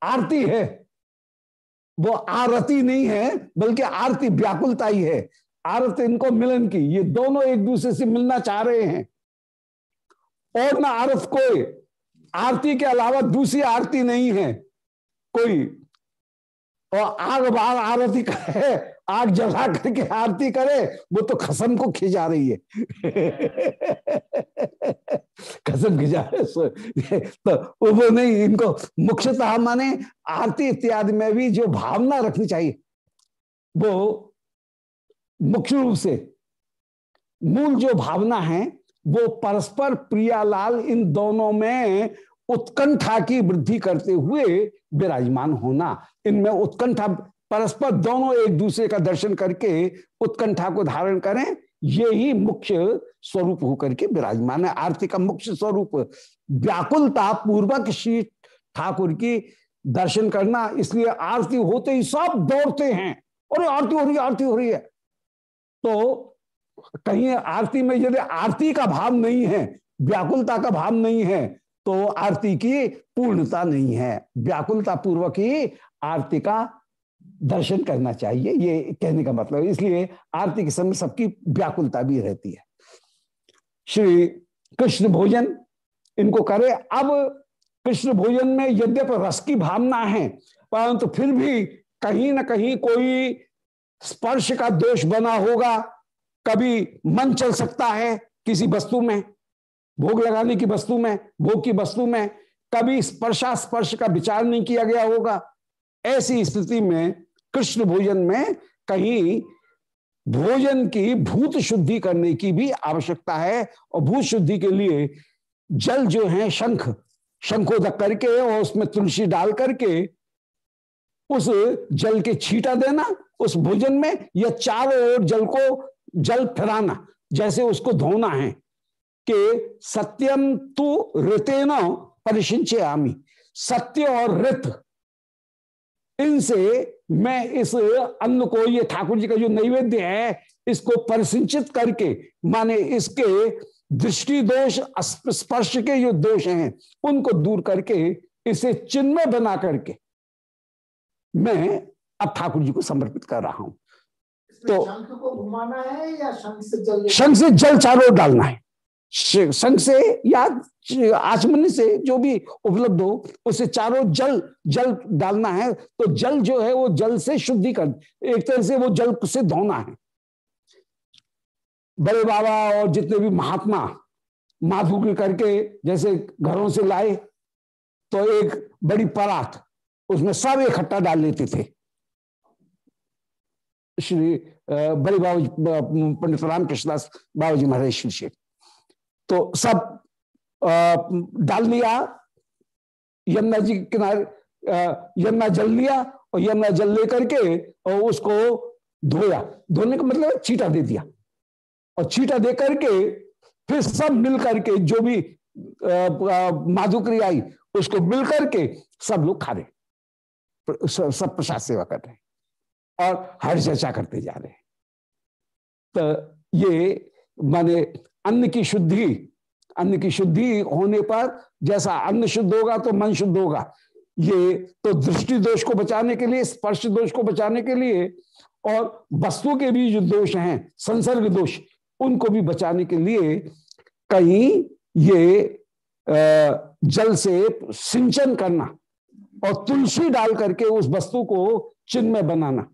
आरती है। वो आरती नहीं है, बल्कि आरती व्याकुलता ही है। आरत, इनको मिलन की। ये दोनों एक दूसरे से मिलना चाह रहे हैं। और ना आरत कोई। आरती के अलावा दूसरी आरती नहीं है। कोई। और आग बाग आरती करे आग जला करके आरती करे, वो तो खसम को खिंचा रही है। खसम खिंचा रहे तो वो नहीं, इनको मुख्यतः माने आरती इत्यादि में भी जो भावना रखनी चाहिए, वो मुख्य रूप से मूल जो भावना है वो परस्पर प्रियालाल इन दोनों में उत्कंठा की वृद्धि करते हुए विराजमान होना। इनमें उत्कंठा, परस्पर दोनों एक दूसरे का दर्शन करके उत्कंठा को धारण करें, ये ही मुख्य स्वरूप होकर के विराजमान है। आरती का मुख्य स्वरूप, व्याकुलता पूर्वक श्री ठाकुर की दर्शन करना। इसलिए आरती होते ही सब दौड़ते हैं। और आरती हो रही है, आरती हो रही है। तो कहीं आरती में यदि आरती का भाव नहीं है, व्याकुलता का भाव नहीं है तो आरती की पूर्णता नहीं है। व्याकुलता पूर्वक ही आरती का दर्शन करना चाहिए, ये कहने का मतलब इसलिए आरती के समय सबकी व्याकुलता भी रहती है। श्री कृष्ण भोजन इनको करे। अब कृष्ण भोजन में यद्यप रस की भावना है, परंतु तो फिर भी कहीं ना कहीं कोई स्पर्श का दोष बना होगा। कभी मन चल सकता है किसी वस्तु में, भोग लगाने की वस्तु में, भोग की वस्तु में, कभी स्पर्शा स्पर्श का विचार नहीं किया गया होगा। ऐसी स्थिति में कृष्ण भोजन में कहीं भोजन की भूत शुद्धि करने की भी आवश्यकता है और भूत शुद्धि के लिए जल जो है शंख, शंखोदक करके और उसमें तुलसी डाल करके उस जल के छीटा देना, उस भोजन में या चारों ओर जल को जल फिराना जैसे उसको धोना है, कि सत्यम तु ऋतेन परिशिंचे आमी। सत्य और ऋत, इनसे मैं इस अन्न को, ये ठाकुर जी का जो नैवेद्य है, इसको परिसिंचित करके, माने इसके दृष्टि दोष स्पर्श के जो दोष हैं, उनको दूर करके, इसे चिन्मय बना करके, मैं अब ठाकुर जी को समर्पित कर रहा हूँ। तो शंख को घुमाना है या शंख से जल शंख से जल चारों डालना है। संघ से या आचमन से जो भी उपलब्ध हो उसे चारों जल जल डालना है। तो जल जो है वो जल से शुद्धि कर एक तरह से वो जल से धोना है। बड़े बाबा और जितने भी महात्मा माधुक्र करके जैसे घरों से लाए तो एक बड़ी परात उसमें सब इकट्ठा डाल लेते थे। श्री बड़े बाबा पंडित राम कृष्णदास बाबा जी महाराज श्री तो सब डाल लिया यमुना जी के किनारे यमुना जल लिया और यमुना जल लेकर के और उसको धोया। धोने का मतलब छीटा दे दिया। और छीटा दे करके फिर सब मिल करके जो भी माधुकरी आई, उसको मिल करके सब लोग खा रहे। सब प्रसाद सेवा कर रहे। और हर चर्चा करते जा रहे तो ये माने अन्न की शुद्धि, अन्न की शुद्धि होने पर जैसा अन्न शुद्ध होगा तो मन शुद्ध होगा। ये तो दृष्टि दोष को बचाने के लिए, स्पर्श दोष को बचाने के लिए और वस्तु के भी जो दोष हैं, संसर्ग दोष, उनको भी बचाने के लिए कहीं ये जल से सिंचन करना और तुलसी डाल करके उस वस्तु को चिन्ह में बनाना।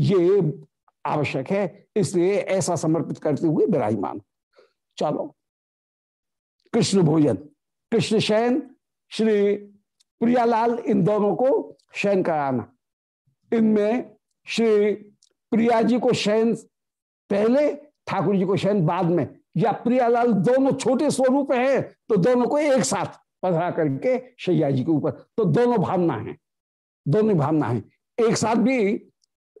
ये आवश्यक है, इसलिए ऐसा समर्पित करते हुए विराजमान। चलो। कृष्ण भोजन। कृष्ण शयन, श्री प्रियालाल, इन दोनों को शयन कराना। इनमें श्री प्रिया जी को शयन पहले, ठाकुर जी को शयन बाद में। या प्रियालाल दोनों छोटे स्वरूप हैं तो दोनों को एक साथ पधरा करके शैया जी के ऊपर। तो दोनों भावना है। दोनों भावना है। एक साथ भी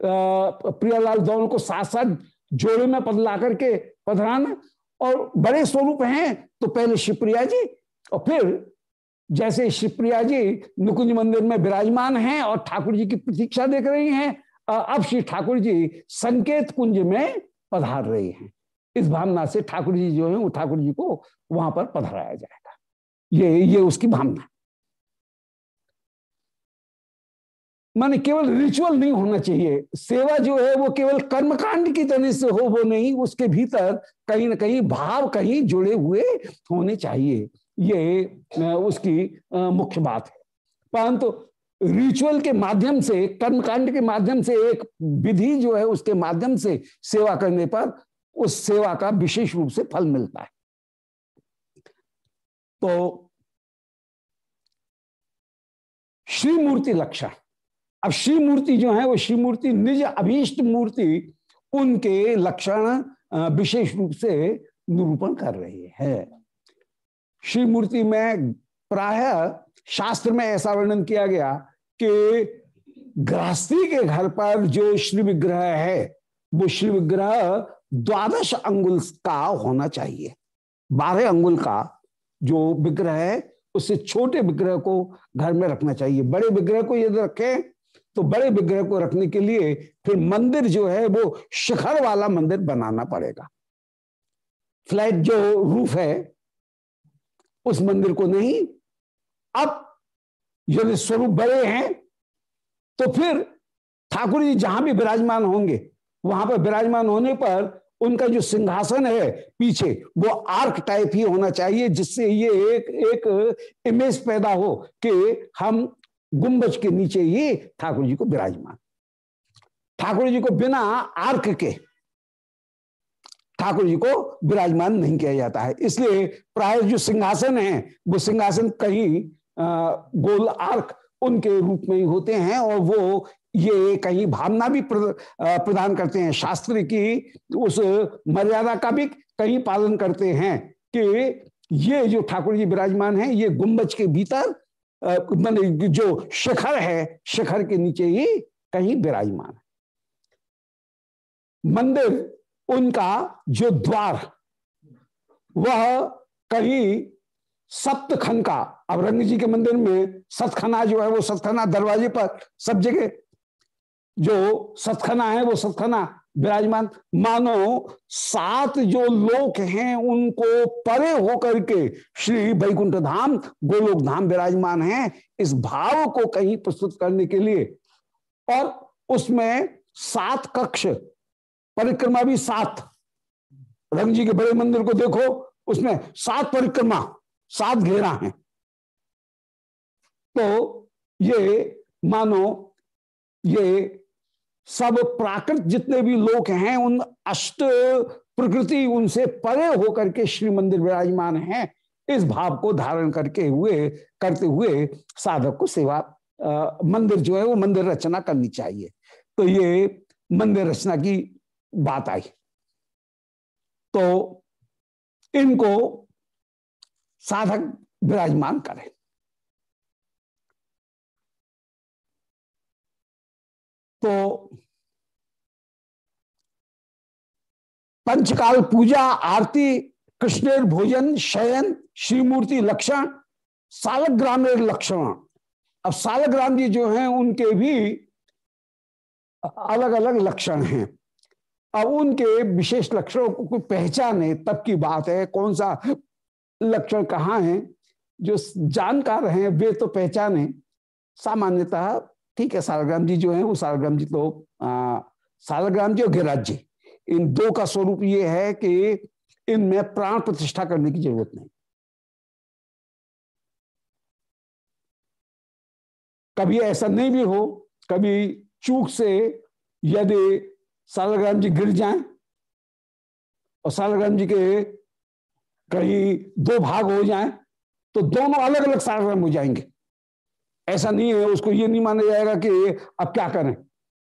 प्रियालाल दोनों को साथ साथ जोड़े में पद ला करके पधराना और बड़े स्वरूप हैं तो पहले शिवप्रिया जी और फिर जैसे शिवप्रिया जी नुकुंज मंदिर में विराजमान हैं और ठाकुर जी की प्रतीक्षा देख रही हैं अब श्री ठाकुर जी संकेत कुंज में पधार रहे हैं। इस भावना से ठाकुर जी जो है, वो ठाकुर जी को वहाँ पर पधराया जाएगा। ये ये उसकी भावना माने केवल रिचुअल नहीं होना चाहिए। सेवा जो है वो केवल कर्मकांड की तरह से हो, वो नहीं, उसके भीतर कहीं ना कहीं भाव कहीं जुड़े हुए होने चाहिए। ये उसकी मुख्य बात है। परंतु रिचुअल के माध्यम से, कर्मकांड के माध्यम से, एक विधि जो है उसके माध्यम से सेवा करने पर उस सेवा का विशेष रूप से फल मिलता है। तो श्रीमूर्ति लक्षण अब श्री मूर्ति जो है, वो श्री मूर्ति निज अभीष्ट मूर्ति उनके लक्षण विशेष रूप से निरूपण कर रही है। श्री मूर्ति में प्राय शास्त्र में ऐसा वर्णन किया गया कि गृहस्थी के घर पर जो श्री विग्रह है, वो श्री विग्रह द्वादश अंगुल का होना चाहिए। बारह अंगुल का जो विग्रह है, उससे छोटे विग्रह को घर में रखना चाहिए। बड़े विग्रह को यदि रखें तो बड़े विग्रह को रखने के लिए फिर मंदिर जो है वो शिखर वाला मंदिर बनाना पड़ेगा। फ्लैट जो रूफ है उस मंदिर को नहीं। अब यदि स्वरूप बड़े हैं तो फिर ठाकुर जी जहाँ भी विराजमान होंगे वहाँ पर विराजमान होने पर उनका जो सिंहासन है पीछे वो आर्क टाइप ही होना चाहिए जिससे ये एक एक इमेज पैदा हो कि हम गुंबज के नीचे ही ठाकुर जी को विराजमान। ठाकुर जी को बिना आर्क के ठाकुर जी को विराजमान नहीं किया जाता है। इसलिए प्राय जो सिंहासन है, वो सिंहासन कहीं गोल आर्क उनके रूप में ही होते हैं और वो ये कहीं भावना भी प्रदान करते हैं। शास्त्र की उस मर्यादा का भी कहीं पालन करते हैं कि ये जो ठाकुर जी विराजमान है, ये गुंबज के भीतर मैंने जो शिखर है, शिखर के नीचे ही कहीं विराजमान है। मंदिर, उनका जो द्वार, वह कहीं सप्तखन का, अब रंग जी के मंदिर में सतखना जो है, वो सतखना दरवाजे पर सब जगह, जो सतखना है, वो सतखना विराजमान, मानो सात जो लोक हैं, उनको परे होकर के श्री वैकुंठ धाम गोलोक धाम विराजमान हैं, इस भाव को कहीं प्रस्तुत करने के लिए। और उसमें सात कक्ष, परिक्रमा भी सात। रंग जी के बड़े मंदिर को देखो, उसमें सात परिक्रमा, सात घेरा है। तो ये, मानो ये सब प्राकृत जितने भी लोग हैं उन अष्ट प्रकृति उनसे परे होकर के श्री मंदिर विराजमान हैं इस भाव को धारण करके हुए करते हुए साधक को सेवा आ, मंदिर जो है वो मंदिर रचना करनी चाहिए। तो ये मंदिर रचना की बात आई। तो इनको साधक विराजमान करें। तो पंचकाल पूजा, आरती, कृष्णेर भोजन, शयन, श्रीमूर्ति लक्षण सालग्राम लक्षण। अब सालग्राम जी जो हैं, उनके भी अलग अलग लक्षण हैं। अब उनके विशेष लक्षणों को पहचाने, तब की बात है कौन सा लक्षण कहाँ है, जो जानकार हैं, वे तो पहचाने। सामान्यतः ठीक है, सालग्राम जी जो है, वो सालग्राम जी तो सालग्राम जी और गिराज जी, इन दो का स्वरूप ये है कि इनमें प्राण प्रतिष्ठा करने की ज़रूरत नहीं। कभी ऐसा नहीं भी हो, कभी चूक से यदि सालग्राम जी गिर जाएँ और सालग्राम जी के कहीं दो भाग हो जाएँ तो दोनों अलग अलग सालग्राम हो जाएँगे। ऐसा नहीं है उसको ये नहीं माना जाएगा कि अब क्या करें।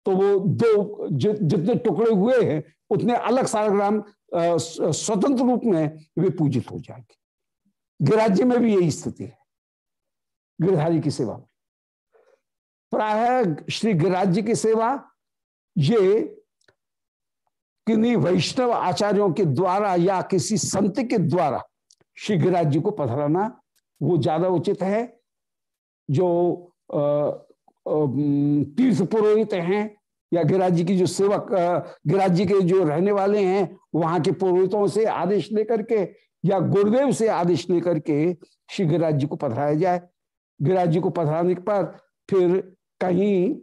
तो वो दो जि, जितने टुकड़े हुए हैं उतने अलग सालग्राम स्वतंत्र रूप में वे पूजित हो जाएँगे। गिराज्य में भी यही स्थिति है गिरधारी की सेवा में। प्राय श्री गिराज्य की सेवा ये किन्हीं वैष्णव आचार्यों के द्वारा या किसी संत के द्वारा श्री गिराज्य को पधराना वो ज़्यादा उचित है। जो तीर्थ पुरोहित हैं या गिराज जी की जो सेवक गिराज जी के जो रहने वाले हैं, वहाँ के पुरोहितों से आदेश लेकर के या गुरुदेव से आदेश लेकर के श्री गिराज जी को पधराया जाए। गिराज जी को पधराने पर फिर कहीं,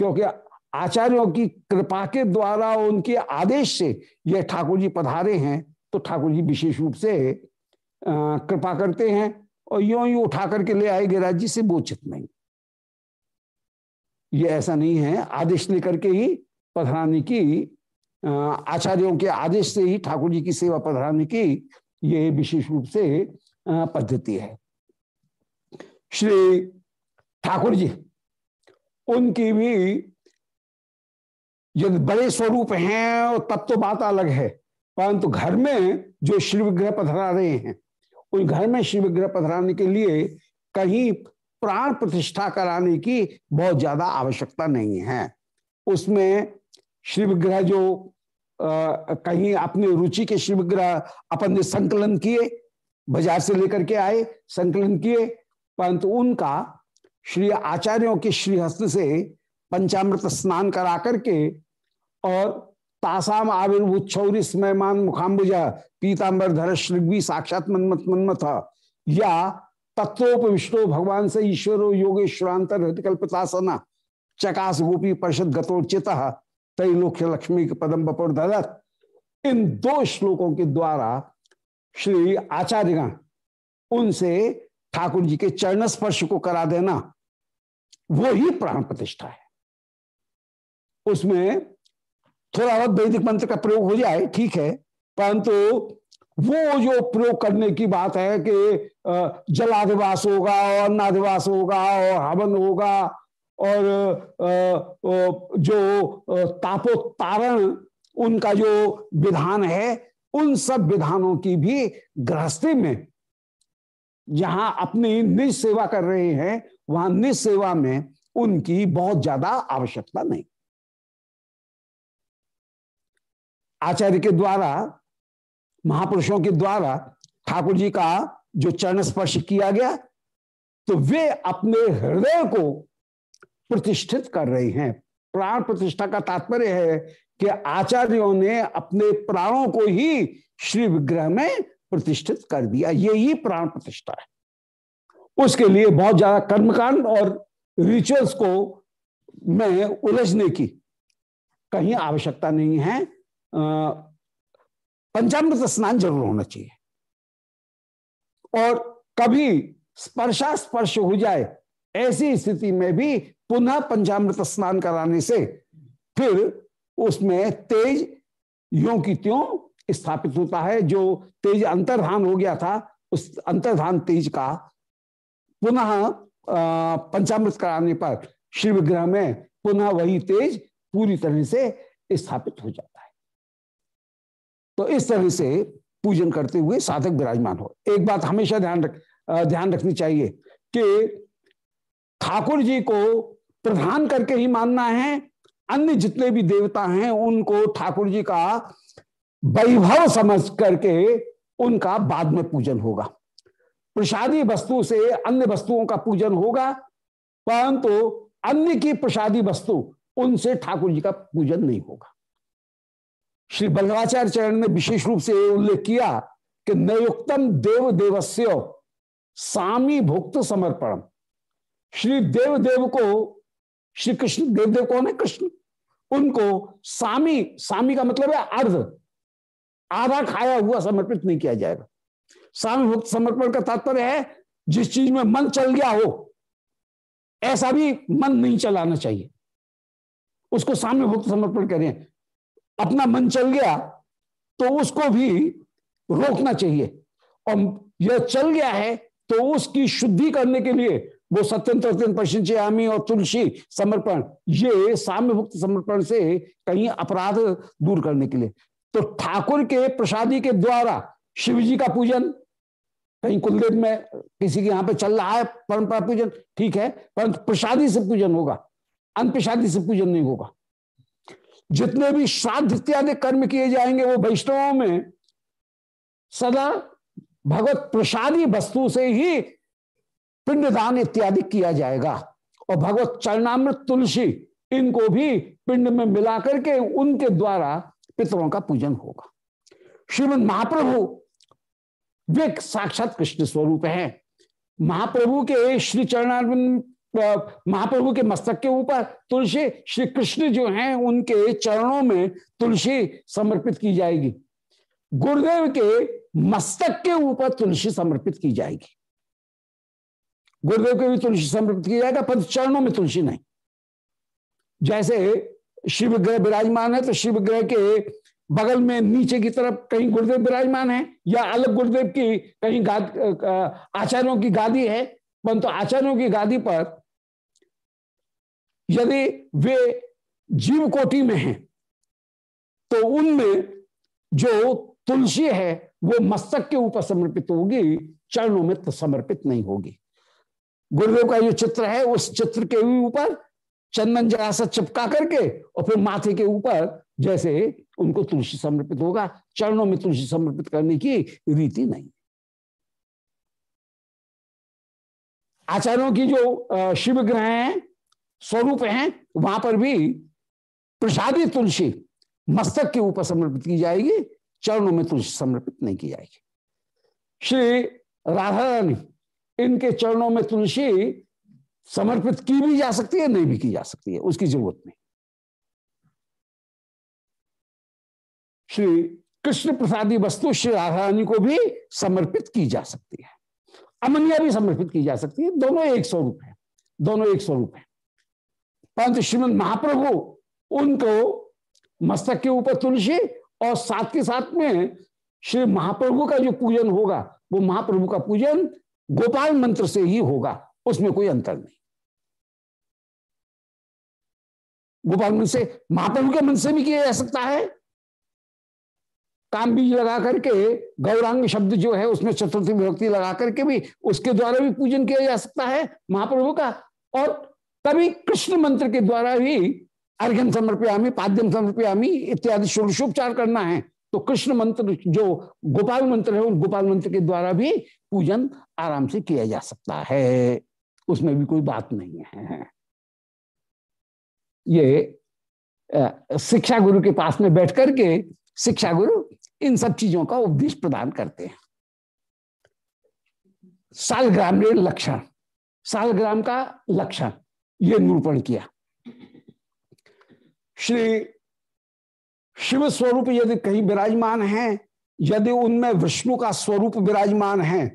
क्योंकि आचार्यों की कृपा के द्वारा उनके आदेश से यह ठाकुर जी पधारे हैं तो ठाकुर जी विशेष रूप से कृपा करते हैं। और यो ही उठा करके ले आए गिराज जी से वो नहीं। ये ऐसा नहीं है। आदेश लेकर के ही पधराने की आचार्यों के आदेश से ही ठाकुर जी की सेवा पधराने की ये विशेष रूप से पद्धति है। श्री ठाकुर जी, उनकी भी यदि बड़े स्वरूप हैं और तब तो बात अलग है, परंतु घर में जो श्री विग्रह पधरा रहे हैं उन घर में शिव विग्रह पधराने के लिए कहीं प्राण प्रतिष्ठा कराने की बहुत ज़्यादा आवश्यकता नहीं है। उसमें श्री विग्रह जो आ, कहीं अपनी रुचि के शिव विग्रह अपन ने संकलन किए बाज़ार से लेकर के आए संकलन किए परंतु उनका श्री आचार्यों के श्रीहस्त से पंचामृत स्नान करा करके और तासाम आविर्भूत छौरी स्मयमान मुखाम्बुजा पीताम्बर धर श्रृग्वी साक्षात मनमत मनमथ। या तत्वोप विष्णु भगवान से ईश्वरो योगेश्वरांतर हृदकल्पतासना चकास गोपी परिषद गतोचित त्रैलोक्य लक्ष्मी के पदम बपुर ददत। इन दो श्लोकों के द्वारा श्री आचार्यगण उनसे ठाकुर जी के चरण स्पर्श को करा देना, वो ही प्राण प्रतिष्ठा है। उसमें थोड़ा बहुत वैदिक मंत्र का प्रयोग हो जाए, ठीक है। परंतु वो जो प्रयोग करने की बात है कि जलाधिवास होगा और अन्नाधिवास होगा और हवन होगा और जो तापोत्तारण उनका जो विधान है, उन सब विधानों की भी गृहस्थी में जहाँ अपनी निज सेवा कर रहे हैं, वहाँ निज सेवा में उनकी बहुत ज़्यादा आवश्यकता नहीं। आचार्य के द्वारा, महापुरुषों के द्वारा ठाकुर जी का जो चरण स्पर्श किया गया तो वे अपने हृदय को प्रतिष्ठित कर रहे हैं। प्राण प्रतिष्ठा का तात्पर्य है कि आचार्यों ने अपने प्राणों को ही श्री विग्रह में प्रतिष्ठित कर दिया। ये ही प्राण प्रतिष्ठा है। उसके लिए बहुत ज़्यादा कर्मकांड और रिचुअल्स को में उलझने की कहीं आवश्यकता नहीं है। पंचामृत स्नान ज़रूर होना चाहिए। और कभी स्पर्शा स्पर्श हो जाए, ऐसी स्थिति में भी पुनः पंचामृत स्नान कराने से फिर उसमें तेज यो की त्यों स्थापित होता है, जो तेज अंतर्धान हो गया था, उस अंतर्धान तेज का पुनः पंचामृत कराने पर शिव विग्रह में पुनः वही तेज पूरी तरह से स्थापित हो जाता तो इस तरह से पूजन करते हुए साधक विराजमान हो। एक बात हमेशा ध्यान रख ध्यान रखनी चाहिए कि ठाकुर जी को प्रधान करके ही मानना है, अन्य जितने भी देवता हैं, उनको ठाकुर जी का वैभव समझ करके उनका बाद में पूजन होगा। प्रसादी वस्तु से अन्य वस्तुओं का पूजन होगा, परंतु अन्य की प्रसादी वस्तु उनसे ठाकुर जी का पूजन नहीं होगा। श्री बल्लभाचार्य चरण ने विशेष रूप से उल्लेख किया कि नयुक्तम देव देवस्य सामी भुक्त समर्पण श्री देव देव को, श्री कृष्ण देव देव कौन है? कृष्ण। उनको सामी सामी का मतलब है अर्ध। आधा खाया हुआ समर्पित नहीं किया जाएगा। स्वामी भुक्त समर्पण का तात्पर्य है, जिस चीज़ में मन चल गया हो, ऐसा भी मन नहीं चलाना चाहिए। उसको साम्य भुक्त समर्पण करें अपना मन चल गया तो उसको भी रोकना चाहिए। और यह चल गया है तो उसकी शुद्धि करने के लिए वो सत्यंत अत्यंत प्रशंसयामी और तुलसी समर्पण, ये साम्य भक्त समर्पण से कहीं अपराध दूर करने के लिए। तो ठाकुर के प्रसादी के द्वारा शिव जी का पूजन, कहीं कुलदेव में किसी के यहाँ पे चल रहा है परंपरा पूजन, ठीक है, परंतु प्रसादी से पूजन होगा अन प्रसादी से पूजन नहीं होगा। जितने भी श्राद्ध इत्यादि कर्म किए जाएँगे वो वैष्णवों में सदा भगवत प्रसादी वस्तु से ही पिंडदान इत्यादि किया जाएगा। और भगवत चरणामृत तुलसी, इनको भी पिंड में मिला करके उनके द्वारा पितरों का पूजन होगा। श्रीमद महाप्रभु, वे साक्षात कृष्ण स्वरूप है। महाप्रभु के श्री चरणार्विंद महाप्रभु के मस्तक के ऊपर तुलसी श्री कृष्ण जो हैं, उनके चरणों में तुलसी समर्पित की जाएगी। गुरुदेव के मस्तक के ऊपर तुलसी समर्पित की जाएगी। गुरुदेव के भी तुलसी समर्पित किया जाएगा, पर चरणों में तुलसी नहीं। जैसे शिव ग्रह विराजमान है तो शिव ग्रह के बगल में नीचे की तरफ़ कहीं गुरुदेव विराजमान है, या अलग गुरुदेव की कहीं आचार्यों की गादी है, परंतु तो आचार्यों की गादी पर यदि वे जीव कोटि में हैं। तो उनमें जो तुलसी है, वो मस्तक के ऊपर समर्पित होगी, चरणों में तो समर्पित नहीं होगी। गुरुदेव का जो चित्र है, उस चित्र के ऊपर चंदन जरा सा चिपका करके और फिर माथे के ऊपर जैसे उनको तुलसी समर्पित होगा। चरणों में तुलसी समर्पित करने की रीति नहीं। आचार्यों की जो शिव ग्रह हैं स्वरूप हैं, वहाँ पर भी प्रसादी तुलसी मस्तक के ऊपर समर्पित की जाएगी, चरणों में तुलसी समर्पित नहीं की जाएगी। श्री राधा रानी इनके चरणों में तुलसी समर्पित की भी जा सकती है, नहीं भी की जा सकती है, उसकी ज़रूरत नहीं। श्री कृष्ण प्रसादी वस्तु श्री राधारानी को भी समर्पित की जा सकती है। अमनिया भी समर्पित की जा सकती है, दोनों एक स्वरूप है, दोनों एक स्वरूप है। परंतु श्रीमद महाप्रभु उनको मस्तक के ऊपर तुलसी और साथ के साथ में श्री महाप्रभु का जो पूजन होगा, वो महाप्रभु का पूजन गोपाल मंत्र से ही होगा, उसमें कोई अंतर नहीं। गोपाल मंत्र से, महाप्रभु के मंत्र से भी किया जा सकता है। काम बीज लगा करके, गौरांग शब्द जो है, उसमें चतुर्थी विभक्ति लगा करके भी उसके द्वारा भी पूजन किया जा सकता है महाप्रभु का। और तभी कृष्ण मंत्र के द्वारा भी अर्घ्यम समर्पयामी पाद्यम समर्पयामी इत्यादि षोडशोपचार करना है। तो कृष्ण मंत्र जो गोपाल मंत्र है, उन गोपाल मंत्र के द्वारा भी पूजन आराम से किया जा सकता है। उसमें भी कोई बात नहीं है। ये शिक्षा गुरु के पास में बैठ करके शिक्षा गुरु इन सब चीज़ों का उपदेश प्रदान करते हैं। सालग्राम लक्षण, सालग्राम का लक्षण। ये निरूपण किया। श्री शिव स्वरूप यदि कहीं विराजमान है, यदि उनमें विष्णु का स्वरूप विराजमान है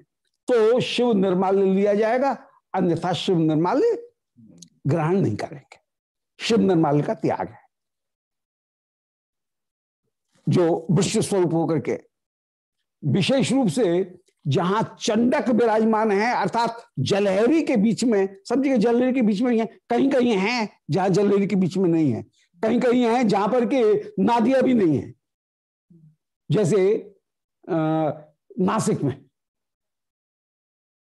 तो शिव निर्माल्य लिया जाएगा, अन्यथा शिव निर्माल्य ग्रहण नहीं करेंगे। शिव निर्माल्य का त्याग है। जो विश्व स्वरूप होकर के विशेष रूप से जहाँ चंडक विराजमान है अर्थात जलहरी के बीच में सब जगह जलहरी के बीच में है कहीं कहीं है जहाँ जलहरी के बीच में नहीं है। कहीं कहीं है जहाँ पर के नादिया भी नहीं है। जैसे आ, नासिक में।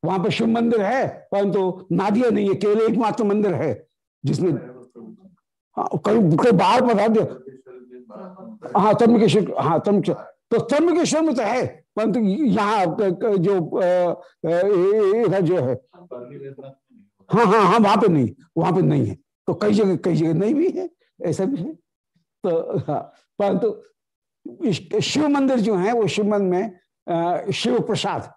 वहाँ पर शिव मंदिर है परंतु तो नादिया नहीं है केवल एकमात्र मंदिर है जिसमें हाँ कई बाहर बता दिया। हाँ तम्बकेश्वर हाँ तम तो तम्बकेश्वर में तो है। परंतु यहाँ जो इधर जो है। हाँ हाँ हाँ वहाँ पे नहीं वहाँ पे नहीं है। तो कई जगह कई जगह नहीं भी है ऐसा भी है। तो हाँ परंतु शिव मंदिर जो है वो शिव मंदिर में शिव प्रसाद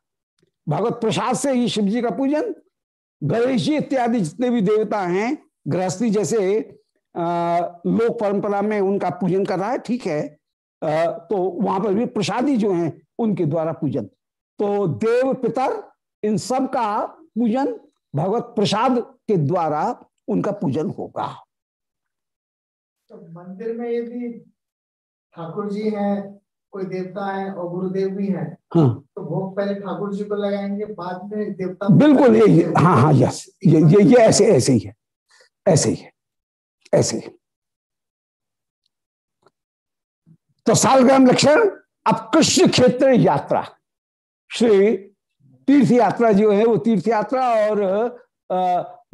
भगवत प्रसाद से ही शिव जी का पूजन गणेश जी इत्यादि जितने भी देवता हैं गृहस्थी जैसे लोक परंपरा में उनका पूजन कर रहा है ठीक है। आ, तो वहाँ पर भी प्रसादी जो हैं उनके द्वारा पूजन। तो देव पितर इन सब का पूजन भगवत प्रसाद के द्वारा उनका पूजन होगा। तो मंदिर में यदि ठाकुर जी हैं कोई देवता है और गुरुदेव भी हैं हाँ। तो भोग पहले ठाकुर जी को लगाएँगे बाद में देवता बिल्कुल ये हाँ हाँ यस ये ये ये ऐसे ऐसे ही है ऐसे ही है ऐसे ही। तो सालग्राम लक्षण अब कृष्ण क्षेत्र यात्रा। श्री तीर्थ यात्रा जो है, वो तीर्थ यात्रा और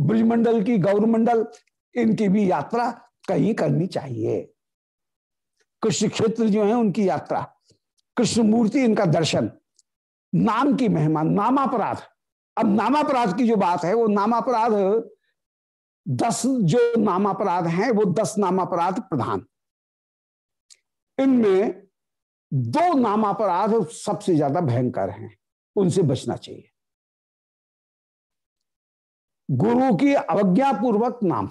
ब्रजमंडल की गौरमंडल, इनकी भी यात्रा कहीं करनी चाहिए। कृष्ण क्षेत्र जो है, उनकी यात्रा। कृष्ण मूर्ति इनका दर्शन। नाम की महिमा, नामापराध। अब नामापराध की जो बात है, वो नामापराध, दस जो नामापराध हैं, वो दस नामापराध प्रधान। इनमें दो नामापराध सबसे ज़्यादा भयंकर हैं। उनसे बचना चाहिए। गुरु की अवज्ञा पूर्वक नाम।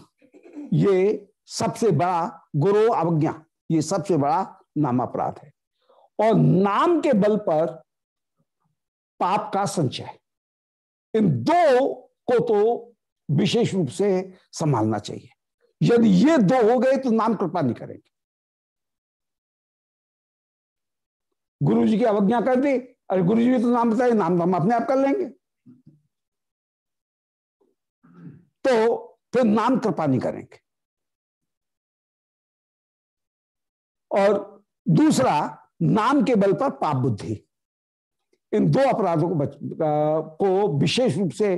ये सबसे बड़ा गुरु अवज्ञा, ये सबसे बड़ा नाम अपराध है। और नाम के बल पर पाप का संचय। इन दो को तो विशेष रूप से संभालना चाहिए। यदि ये दो हो गए तो नाम कृपा नहीं करेंगे। गुरु जी की अवज्ञा कर दी अरे गुरु जी भी तो नाम बताए नाम तो हम अपने आप कर लेंगे। तो फिर नाम कृपा नहीं करेंगे। और दूसरा नाम के बल पर पाप बुद्धि इन दो अपराधों को बच आ, को विशेष रूप से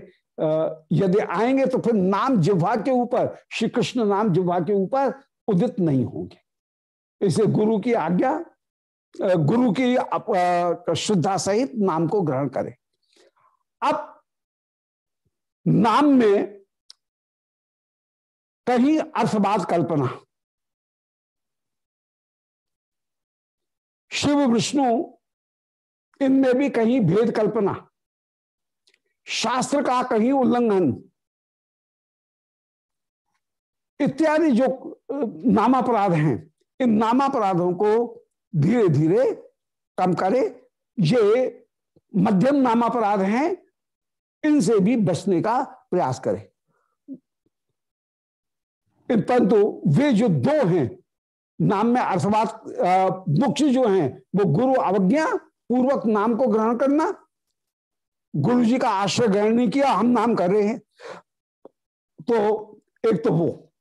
यदि आएँगे तो फिर नाम जिह्वा के ऊपर श्री कृष्ण नाम जिह्वा के ऊपर उदित नहीं होंगे। इसे गुरु की आज्ञा गुरु की शुद्धा सहित नाम को ग्रहण करें। अब नाम में कहीं अर्थवाद कल्पना। शिव, विष्णु, इनमें भी कहीं भेद कल्पना। शास्त्र का कहीं उल्लंघन। इत्यादि जो नामापराध हैं, इन नामापराधों को धीरे धीरे कम करे। ये मध्यम नामापराध हैं। इनसे भी बचने का प्रयास करे। परंतु वे जो दो हैं, नाम में अर्थवाद मुख्य जो हैं, वो गुरु अवज्ञा, पूर्वक नाम को ग्रहण करना, गुरु जी का आश्रय ग्रहण नहीं किया, हम नाम कर रहे हैं। तो एक तो वो।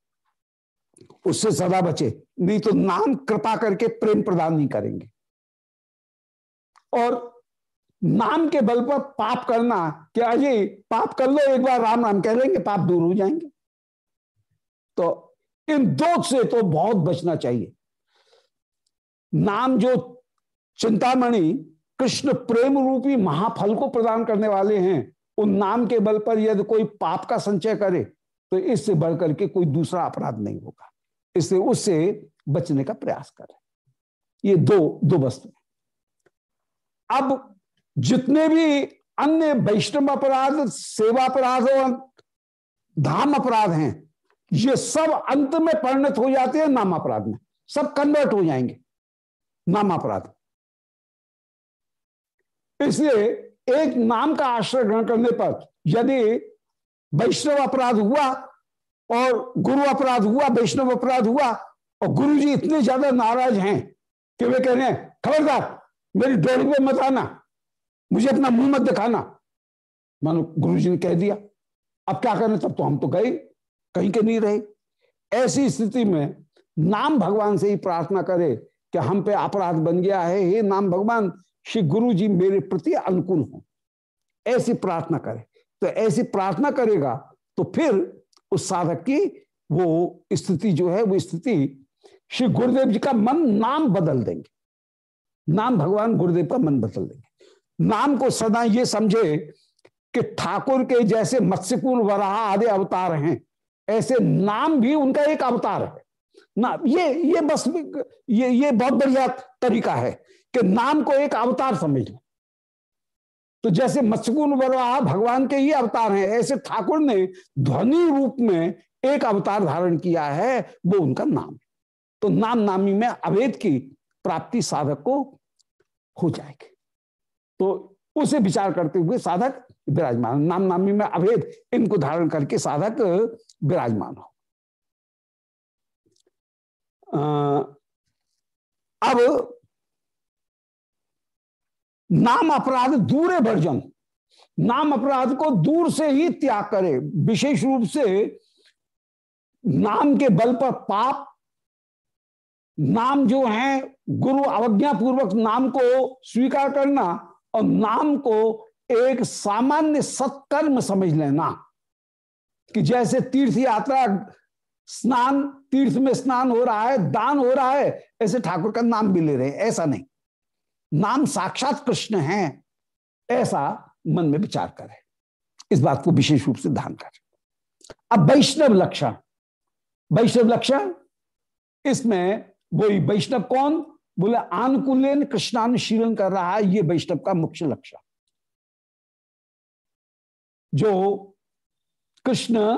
उससे सदा बचे। नहीं तो नाम कृपा करके प्रेम प्रदान नहीं करेंगे। और नाम के बल पर पाप करना क्या ये पाप कर लो, एक बार राम राम कह लेंगे, पाप दूर हो जाएँगे। तो इन दो से तो बहुत बचना चाहिए। नाम जो चिंतामणि, कृष्ण प्रेम रूपी महाफल को प्रदान करने वाले हैं, उन नाम के बल पर यदि कोई पाप का संचय करे तो इससे बढ़कर के कोई दूसरा अपराध नहीं होगा। इससे उससे बचने का प्रयास करें ये दो दो वस्तु अब जितने भी अन्य वैष्णव अपराध, सेवा अपराध और धाम अपराध हैं, ये सब अंत में परिणत हो जाते हैं नाम अपराध में। सब कन्वर्ट हो जाएँगे नाम अपराध इसलिए एक नाम का आश्रय ग्रहण करने पर यदि वैष्णव अपराध हुआ और गुरु अपराध हुआ, वैष्णव अपराध हुआ, और गुरु जी इतने ज़्यादा नाराज़ हैं कि वे कह रहे हैं खबरदार, मेरी डोरी पे मत आना, मुझे अपना मुँह मत दिखाना। मानो गुरु जी ने कह दिया, अब क्या करें, तब तो हम तो गए, कहीं के नहीं रहे। ऐसी स्थिति में नाम भगवान से ही प्रार्थना करे कि हम पे अपराध बन गया है। हे नाम भगवान, श्री गुरु जी मेरे प्रति अनुकूल हो। ऐसी प्रार्थना करे। तो ऐसी प्रार्थना करेगा तो फिर उस साधक की वो स्थिति जो है, वो स्थिति श्री गुरुदेव जी का मन नाम बदल देंगे। नाम भगवान गुरुदेव का मन बदल देंगे। नाम को सदा ये समझे कि ठाकुर के जैसे मत्स्यकुल वराह आदि अवतार हैं, ऐसे नाम भी उनका एक अवतार है। ना, ये ये बस ये ये बहुत बढ़िया तरीका है कि नाम को एक अवतार समझ लें। तो जैसे मत्स्यकुल वराह भगवान के ही अवतार हैं, ऐसे ठाकुर ने ध्वनि रूप में एक अवतार धारण किया है, वो उनका नाम तो नाम नामी में अवेद की प्राप्ति साधक को हो जाएगी। तो उसे विचार करते हुए साधक विराजमान, नाम नामी में अभेद इनको धारण करके साधक विराजमान हो। अब नाम अपराध दूर वर्जन नाम अपराध को दूर से ही त्याग करे। विशेष रूप से नाम के बल पर पाप, नाम जो है गुरु अवज्ञा पूर्वक नाम को स्वीकार करना और नाम को एक सामान्य सत्कर्म समझ लेना कि जैसे तीर्थ यात्रा, स्नान, तीर्थ में स्नान हो रहा है, दान हो रहा है, ऐसे ठाकुर का नाम भी ले रहे हैं, ऐसा नहीं। नाम साक्षात कृष्ण है, ऐसा मन में विचार करें। इस बात को विशेष रूप से ध्यान कर। अब वैष्णव लक्षण। वैष्णव लक्षण? इसमें वही वैष्णव कौन? बोले आनुकूल्यन कृष्णानुशीलन कर रहा है, ये वैष्णव का मुख्य लक्षण। जो कृष्ण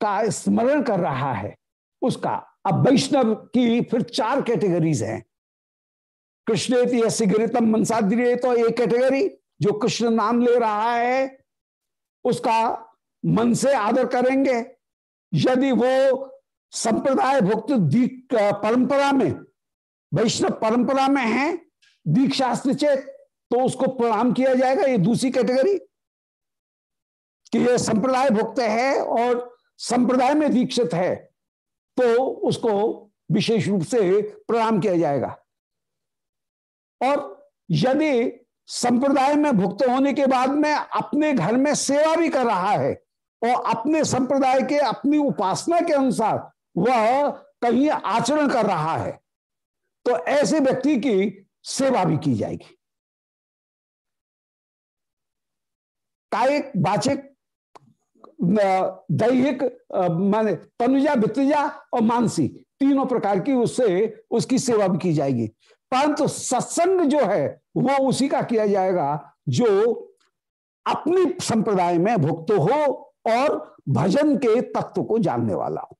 का स्मरण कर रहा है, उसका। अब वैष्णव की फिर चार कैटेगरीज हैं। कृष्ण सिगरितम मनसाद्रिय तो एक कैटेगरी जो कृष्ण नाम ले रहा है, उसका मन से आदर करेंगे। यदि वो संप्रदाय भुक्त परंपरा में, वैष्णव परंपरा में है, दीक्षास्त्र चेत तो उसको प्रणाम किया जाएगा ये दूसरी कैटेगरी। कि ये संप्रदाय भुक्त है और संप्रदाय में दीक्षित है तो उसको विशेष रूप से प्रणाम किया जाएगा। और यदि संप्रदाय में भुक्त होने के बाद में अपने घर में सेवा भी कर रहा है और अपने संप्रदाय के, अपनी उपासना के अनुसार वह कहीं आचरण कर रहा है तो ऐसे व्यक्ति की सेवा भी की जाएगी। कायिक, वाचिक दैहिक माने तनुजा, भित्तजा और मानसी, तीनों प्रकार की उससे, उसकी सेवा भी की जाएगी। परंतु सत्संग जो है, वो उसी का किया जाएगा जो अपनी संप्रदाय में भुक्त हो और भजन के तत्व को जानने वाला हो।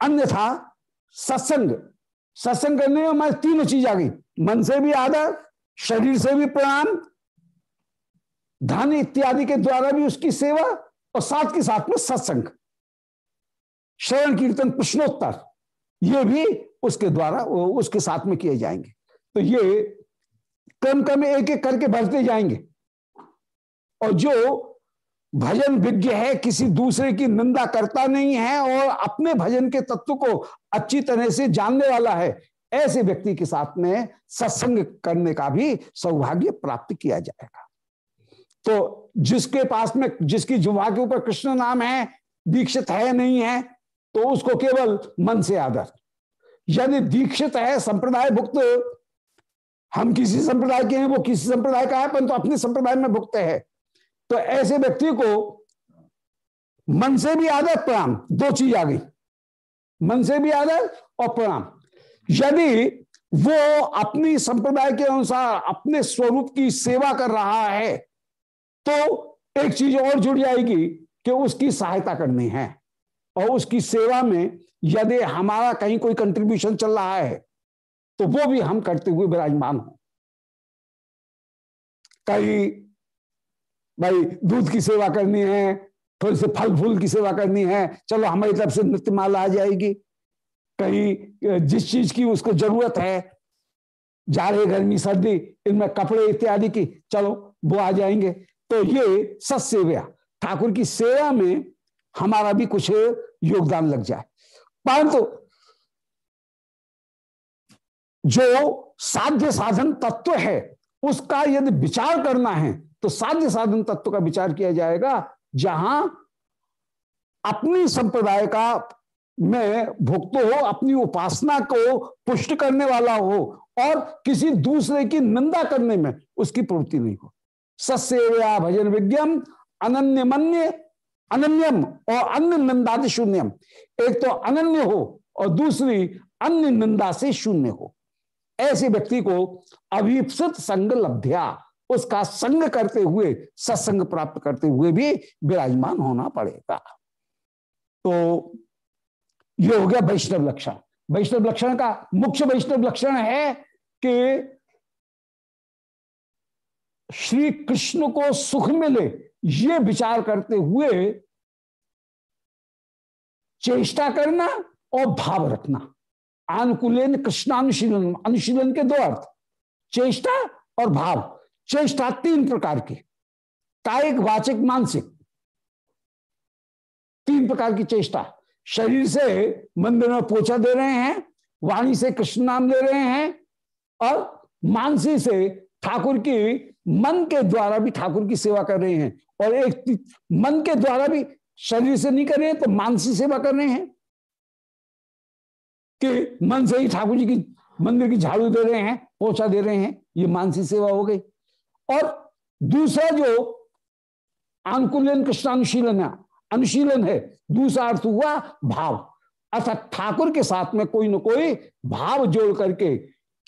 अन्यथा सत्संग सत्संग करने में हमारे तीनों चीज़ आ गई। मन से भी आदर, शरीर से भी प्रणाम धन इत्यादि के द्वारा भी उसकी सेवा और साथ के साथ में सत्संग। श्रवण कीर्तन, प्रश्नोत्तर, ये भी उसके द्वारा उसके साथ में किए जाएँगे। तो ये क्रम क्रम एक एक करके बढ़ते जाएँगे। और जो भजन विज्ञ है, किसी दूसरे की निंदा करता नहीं है और अपने भजन के तत्व को अच्छी तरह से जानने वाला है, ऐसे व्यक्ति के साथ में सत्संग करने का भी सौभाग्य प्राप्त किया जाएगा। तो जिसके पास में, जिसकी जुबा के ऊपर कृष्ण नाम है, दीक्षित है नहीं है तो उसको केवल मन से आदर। यदि दीक्षित है संप्रदाय भुक्त। हम किसी संप्रदाय के हैं, वो किसी संप्रदाय का है, परंतु तो अपने संप्रदाय में भुक्त है। तो ऐसे व्यक्ति को मन से भी आदर प्रणाम दो चीज़ आ गई। मन से भी आदर और प्रणाम यदि वो अपनी संप्रदाय के अनुसार अपने स्वरूप की सेवा कर रहा है तो एक चीज़ और जुड़ जाएगी कि उसकी सहायता करनी है और उसकी सेवा में यदि हमारा कहीं कोई कंट्रीब्यूशन चल रहा है तो वो भी हम करते हुए विराजमान हो। कहीं भाई दूध की सेवा करनी है थोड़ी से फल, फूल की सेवा करनी है, चलो हमारी तरफ़ से नृत्य माला आ जाएगी। कहीं जिस चीज़ की उसको ज़रूरत है जाड़े गर्मी, सर्दी, इनमें कपड़े इत्यादि की, चलो वो आ जाएँगे। तो ये सत्सेव्या, ठाकुर की सेवा में हमारा भी कुछ योगदान लग जाए। परंतु जो साध्य साधन तत्व है, उसका यदि विचार करना है तो साध्य साधन तत्व का विचार किया जाएगा, जहाँ अपनी संप्रदाय का में भुक्त हो, अपनी उपासना को पुष्ट करने वाला हो, और किसी दूसरे की निंदा करने में उसकी प्रवृत्ति नहीं हो। सस्या भजन विज्ञम अनन्य मन्य अनन्यम और अन्य निंदा शून्यम। एक तो अनन्य हो और दूसरी अन्य निंदा से शून्य हो। ऐसे व्यक्ति को अभिप्सित संग लब्ध्या, उसका संग करते हुए, सत्संग प्राप्त करते हुए भी विराजमान होना पड़ेगा। तो ये हो गया वैष्णव लक्षण। वैष्णव लक्षण का मुख्य वैष्णव लक्षण है कि श्री कृष्ण को सुख मिले ये विचार करते हुए चेष्टा करना और भाव रखना। अनुकूलन कृष्णानुशीलन, अनुशीलन के दो अर्थ, चेष्टा और भाव। चेष्टा तीन प्रकार की कायिक वाचिक, मानसिक। तीन प्रकार की चेष्टा। शरीर से मंदिर में पोछा दे रहे हैं, वाणी से कृष्ण नाम ले रहे हैं और मानसी से ठाकुर की मन के द्वारा भी ठाकुर की सेवा कर रहे हैं। और एक मन के द्वारा भी शरीर से नहीं कर रहे तो मानसी सेवा कर रहे हैं। कि मन से ही ठाकुर जी की मंदिर की झाड़ू दे रहे हैं, पोछा दे रहे हैं, ये मानसी सेवा हो गई। और दूसरा जो अनुकूलन कृष्णानुशीलन है, अनुशीलन है दूसरा अर्थ हुआ भाव। अर्थात ठाकुर के साथ में कोई ना कोई भाव जोड़ करके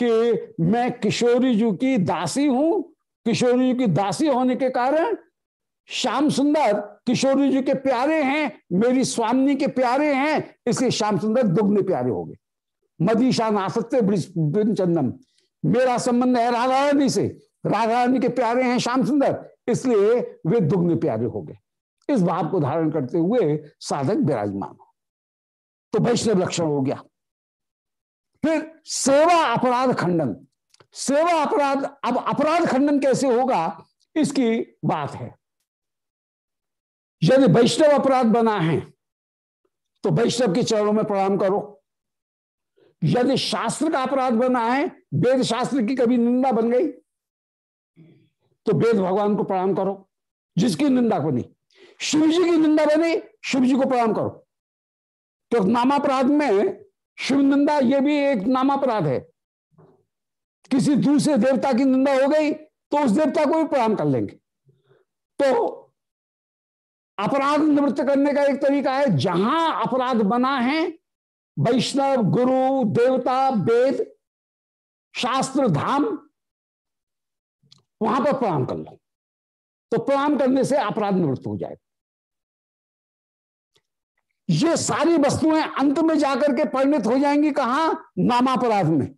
कि मैं किशोरी जी की दासी हूँ किशोरी जी की दासी होने के कारण श्याम सुंदर किशोरी जी के प्यारे हैं, मेरी स्वामी के प्यारे हैं, इसलिए श्याम सुंदर दुग्ने प्यारे हो गए। मदीशा नासत्य चंदन मेरा संबंध है राधा रानी से। राधा रानी के प्यारे हैं श्याम सुंदर, इसलिए वे दुग्ने प्यारे हो गए। इस भाव को धारण करते हुए साधक विराजमान हो। तो वैष्णव लक्षण हो गया। फिर सेवा अपराध खंडन। सेवा अपराध, अब अपराध खंडन कैसे होगा, इसकी बात है। यदि वैष्णव अपराध बना है तो वैष्णव के चरणों में प्रणाम करो। यदि शास्त्र का अपराध बना है, वेद शास्त्र की कभी निंदा बन गई तो वेद भगवान को प्रणाम करो, जिसकी निंदा बनी। शिव जी की निंदा बनी, शिव जी को प्रणाम करो। तो नामापराध में शिव निंदा यह भी एक नामापराध है। किसी दूसरे देवता की निंदा हो गई तो उस देवता को भी प्रणाम कर लेंगे। तो अपराध निवृत्त करने का एक तरीका है, जहाँ अपराध बना है, वैष्णव, गुरु, देवता, वेद, शास्त्र, धाम, वहाँ पर प्रणाम कर लो। तो प्रणाम करने से अपराध निवृत्त हो जाएगा ये सारी वस्तुएँ अंत में जाकर के परिणित हो जाएँगी कहा? नामापराध में।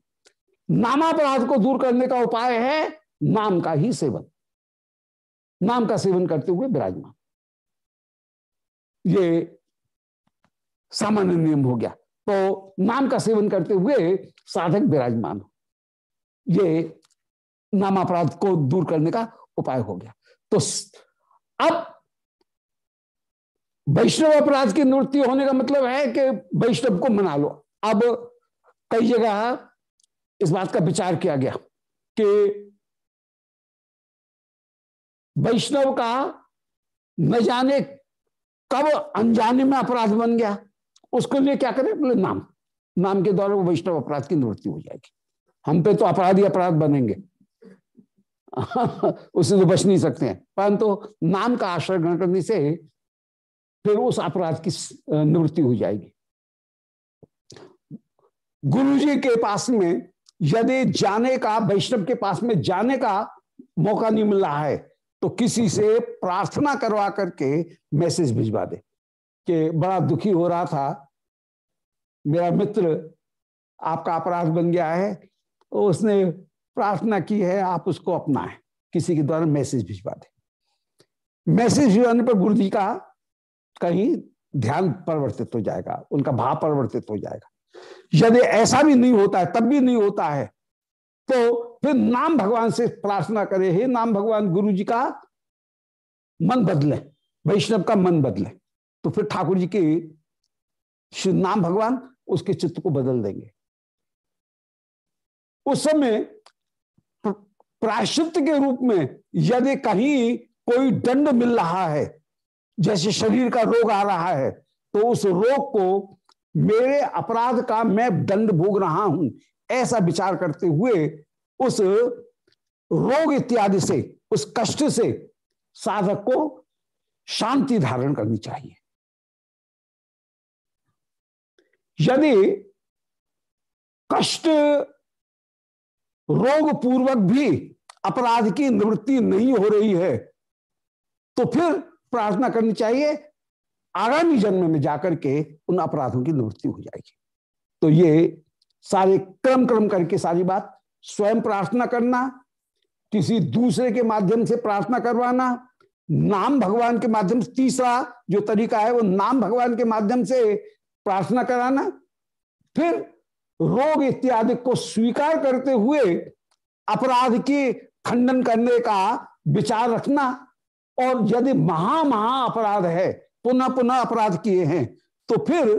नामापराध को दूर करने का उपाय है नाम का ही सेवन। नाम का सेवन करते हुए विराजमान। ये सामान्य नियम हो गया। तो नाम का सेवन करते हुए साधक विराजमान। हो ये नामापराध को दूर करने का उपाय हो गया। तो अब वैष्णव अपराध की निवृत्ति होने का मतलब है कि वैष्णव को मना लो। अब कई जगह इस बात का विचार किया गया कि वैष्णव का न जाने कब अनजाने में अपराध बन गया। उसके लिए क्या करें? बोले, नाम। नाम के द्वारा वो वैष्णव अपराध की निवृत्ति हो जाएगी। हम पे तो अपराधी अपराध बनेंगे। उससे तो बच नहीं सकते हैं। परंतु तो नाम का आश्रय ग्रहण करने से फिर उस अपराध की निवृत्ति हो जाएगी। गुरु जी के पास में यदि जाने का, वैष्णव के पास में जाने का मौका नहीं मिल रहा है तो किसी से प्रार्थना करवा करके मैसेज भिजवा दे कि बड़ा दुखी हो रहा था। मेरा मित्र आपका अपराध बन गया है, उसने प्रार्थना की है, आप उसको अपनाएँ। किसी के द्वारा मैसेज भिजवा दे। मैसेज भिजवाने पर गुरु जी का कहीं ध्यान परिवर्तित हो जाएगा, उनका भाव परिवर्तित हो जाएगा। यदि ऐसा भी नहीं होता है, तब भी नहीं होता है तो फिर नाम भगवान से प्रार्थना करें, हे नाम भगवान गुरु जी का मन बदले, वैष्णव का मन बदले। तो फिर ठाकुर जी के श्री नाम भगवान उसके चित्त को बदल देंगे। उस समय प्राश्चित के रूप में यदि कहीं कोई दंड मिल रहा है, जैसे शरीर का रोग आ रहा है तो उस रोग को मेरे अपराध का मैं दंड भोग रहा हूँ, ऐसा विचार करते हुए उस रोग इत्यादि से, उस कष्ट से साधक को शांति धारण करनी चाहिए। यदि कष्ट रोग पूर्वक भी अपराध की निवृत्ति नहीं हो रही है तो फिर प्रार्थना करनी चाहिए आगामी जन्म में जाकर के उन अपराधों की निवृत्ति हो जाएगी। तो ये सारे क्रम क्रम करके सारी बात, स्वयं प्रार्थना करना, किसी दूसरे के माध्यम से प्रार्थना करवाना, नाम भगवान के माध्यम से, तीसरा जो तरीका है वो नाम भगवान के माध्यम से प्रार्थना कराना, फिर रोग इत्यादि को स्वीकार करते हुए अपराध के खंडन करने का विचार रखना, और यदि महा महा अपराध है पुनः पुनः अपराध किए हैं तो फिर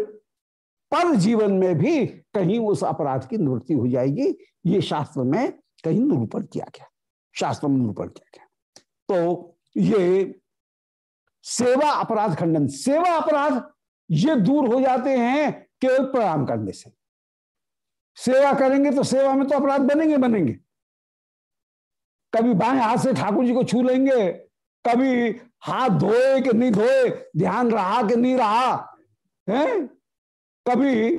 पर जीवन में भी कहीं उस अपराध की निवृत्ति हो जाएगी। ये शास्त्र में कहीं निरूपण किया गया, शास्त्र में निरूपण किया गया। तो ये सेवा अपराध खंडन, सेवा अपराध ये दूर हो जाते हैं केवल प्रणाम करने से। सेवा करेंगे तो सेवा में तो अपराध बनेंगे बनेंगे। कभी बाएँ हाथ से ठाकुर जी को छू लेंगे, कभी हाथ धोए कि नहीं धोए, ध्यान रहा कि नहीं रहा, है? कभी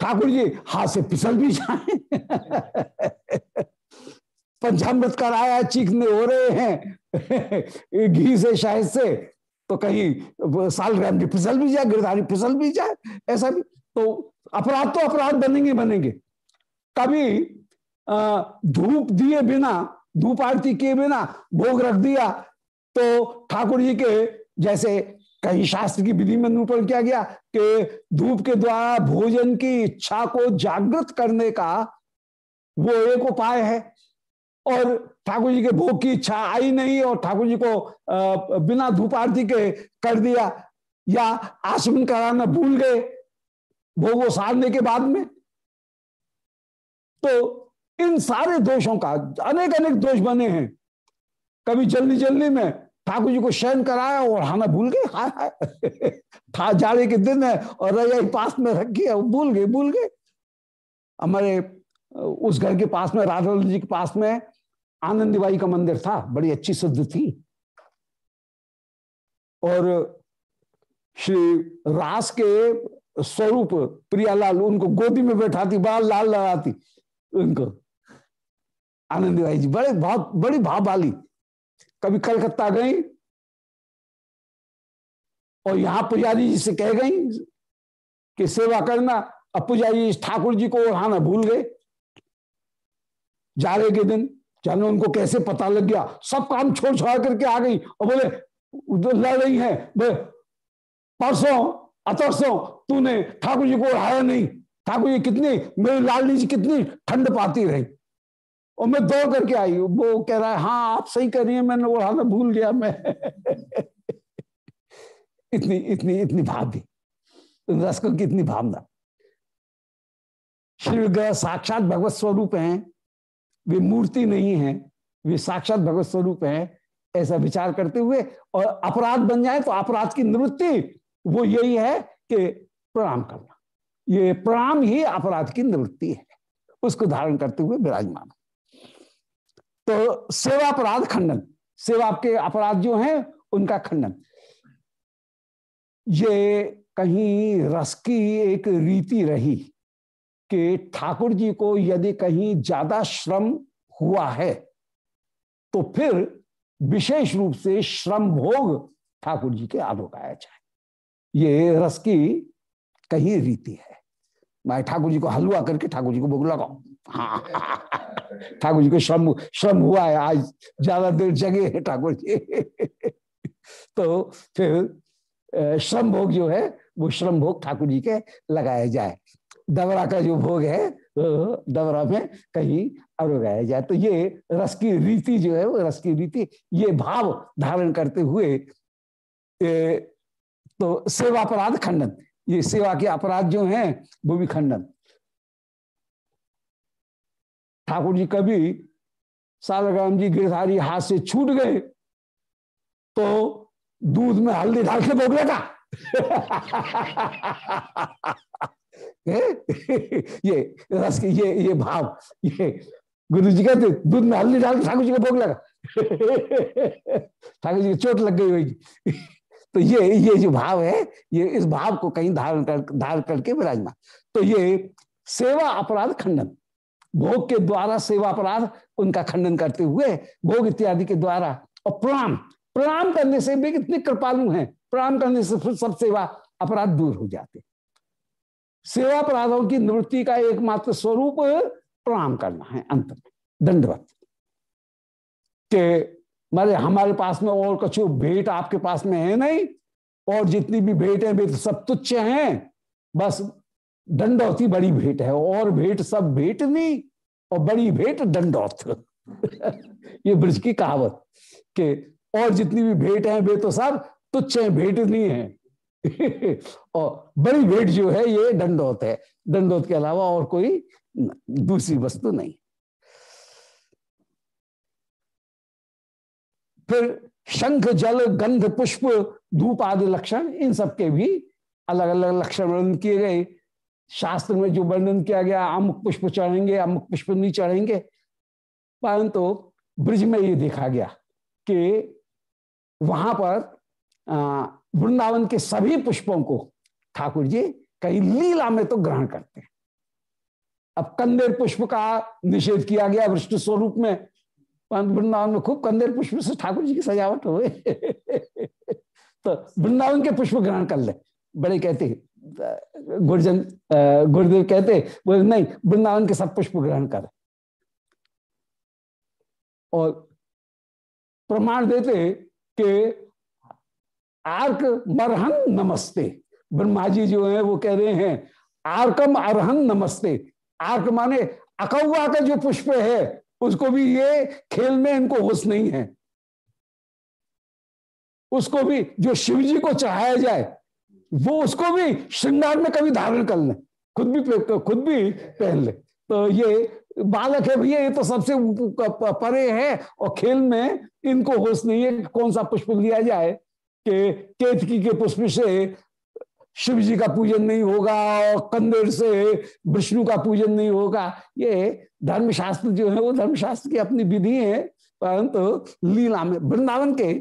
ठाकुर जी हाथ से फिसल भी जाए। पंचामृत कराया, चीखने हो रहे हैं। घी से शायद से तो कहीं साल ग्राम फिसल भी जाए, गिरधारी फिसल भी जाए, ऐसा भी। तो अपराध तो अपराध बनेंगे बनेंगे। कभी धूप दिए बिना धूप आरती किए बिना भोग रख दिया तो ठाकुर जी के जैसे कहीं शास्त्र की विधि में निरूपण किया गया कि धूप के द्वारा भोजन की इच्छा को जागृत करने का वो एक उपाय है। और ठाकुर जी के भोग की इच्छा आई नहीं और ठाकुर जी को बिना धूप आरती के कर दिया या आसमन कराना भूल गए भोग सारने के बाद में। तो इन सारे दोषों का अनेक अनेक दोष बने हैं। कभी जल्दी जल्दी में ठाकुर जी को शयन कराया और हाना भूल गए, हाय हाय। जाड़े के दिन है और रजाई पास में रख गया, भूल गए भूल गए। हमारे, उस घर के पास में राधा जी के पास में आनंदीबाई का मंदिर था, बड़ी अच्छी सिद्ध थी। और श्री रास के स्वरूप प्रियालाल उनको गोदी में बैठाती बड़ा लाल लगाती उनको। आनंदीबाई जी बड़े बहुत बड़ी भाव वाली कभी कलकत्ता गई और यहाँ पुजारी जी से कह गई कि सेवा करना अब पुजारी ठाकुर जी को ओढ़ाना भूल गए। जाड़े के दिन जाने उनको कैसे पता लग गया? सब काम छोड़ छोड़ करके आ गई और बोले उधर लड़ रही है बोले परसों अतरसों तूने ठाकुर जी को ओढ़ाया नहीं। ठाकुर जी कितनी मेरी लालनी जी कितनी ठंड पाती रही। और मैं दौड़ करके आई वो कह रहा है हाँ आप सही कर रही है, मैंने ओढ़ाना भूल गया मैं। इतनी इतनी इतनी भाव भी रसकों की इतनी भावना। श्री विग्रह साक्षात भगवत स्वरूप हैं। वे मूर्ति नहीं है। वे साक्षात भगवत स्वरूप है, ऐसा विचार करते हुए। और अपराध बन जाए तो अपराध की निवृत्ति, वो यही है कि प्रणाम करना। ये प्रणाम ही अपराध की निवृत्ति है। उसको धारण करते हुए विराजमान। तो सेवा अपराध खंडन। सेवा के अपराध जो हैं, उनका खंडन। ये कहीं रस की एक रीति रही कि ठाकुर जी को यदि कहीं ज़्यादा श्रम हुआ है तो फिर विशेष रूप से श्रम भोग ठाकुर जी के आदो गाया जाए ये रस की कहीं रीति है। मैं ठाकुर जी को हलवा करके ठाकुर जी को भोग लगाऊ। ठाकुर जी को श्रम श्रम हुआ है आज ज़्यादा देर जगे है ठाकुर जी तो फिर श्रम भोग जो है वो श्रम भोग ठाकुर जी के लगाया जाए। दवरा का जो भोग है दवरा में कहीं और लगाया जाए। तो ये रस की रीति जो है वो रस की रीति ये भाव धारण करते हुए ए, तो सेवा अपराध खंडन। ये सेवा के अपराध जो हैं वो भी खंडन। ठाकुर जी कभी सालग्राम जी गिरधारी हाथ से छूट गए तो दूध में हल्दी डाल के भोग लगा। ये रस के ये ये भाव, ये गुरु जी कहते, दूध में हल्दी डाल ठाकुर जी को भोग लगा। ठाकुर जी की चोट लग गई होगी। तो ये ये जो भाव है, ये इस भाव को कहीं धारण कर धारण करके विराजमान। तो ये सेवा अपराध खंडन। भोग के द्वारा सेवा अपराध उनका खंडन करते हुए, भोग इत्यादि के द्वारा। और प्रणाम प्रणाम करने से भी कितने कृपालु हैं? प्रणाम करने से फिर सब सेवा अपराध दूर हो जाते। सेवा अपराधों की निवृत्ति का एकमात्र स्वरूप प्रणाम करना है, अंत में। दंडवत। के मारे हमारे पास में और कछु भेंट आपके पास में है नहीं? और जितनी भी भेंट है, वे तो सब तुच्छ हैं। बस दंडौती बड़ी भेंट है, और भेंट सब भेंट नहीं और बड़ी भेंट दंडौत ये ब्रज की कहावत के और जितनी भी भेंट है, वे तो सब तुच्छ हैं भेंट नहीं है। और बड़ी भेंट जो है, ये दंडौत है। दंडौत के अलावा और कोई दूसरी वस्तु नहीं। फिर शंख, जल, गंध, पुष्प, धूप आदि लक्षण, इन सब के भी अलग अलग लक्षण वर्णन किए गए। शास्त्र में जो वर्णन किया गया, अमुक पुष्प चढ़ेंगे, अमुक पुष्प नहीं चढ़ेंगे। परंतु ब्रिज में ये देखा गया कि वहाँ पर वृंदावन के सभी पुष्पों को ठाकुर जी कई लीला में तो ग्रहण करते हैं। अब कंदेर पुष्प का निषेध किया गया वृष्ट स्वरूप में। परंतु वृंदावन में खूब कंदेर पुष्प से ठाकुर जी की सजावट हो तो वृंदावन के पुष्प ग्रहण कर ले। बड़े कहते गुरजन गुरुदेव कहते बोले, नहीं, वृंदावन के सब पुष्प ग्रहण कर। और प्रमाण देते कि आर्क मरहन नमस्ते। ब्रह्मा जी जो है, वो कह रहे हैं, आर्कम अरहन नमस्ते। आर्क माने अकौआ का जो पुष्प है, उसको भी ये खेल में इनको होश नहीं है। उसको भी जो शिव जी को चढ़ाया जाए वो उसको भी श्रृंगार में कभी धारण कर ले। खुद भी खुद भी पहन ले। तो ये बालक है भैया, ये तो सबसे परे है और खेल में इनको होश नहीं है कौन सा पुष्प लिया जाए कि केतकी के पुष्प से शिव जी का पूजन नहीं होगा और कंदेर से विष्णु का पूजन नहीं होगा। ये धर्मशास्त्र जो है, वो धर्मशास्त्र की अपनी विधि है, परंतु तो लीला में वृंदावन के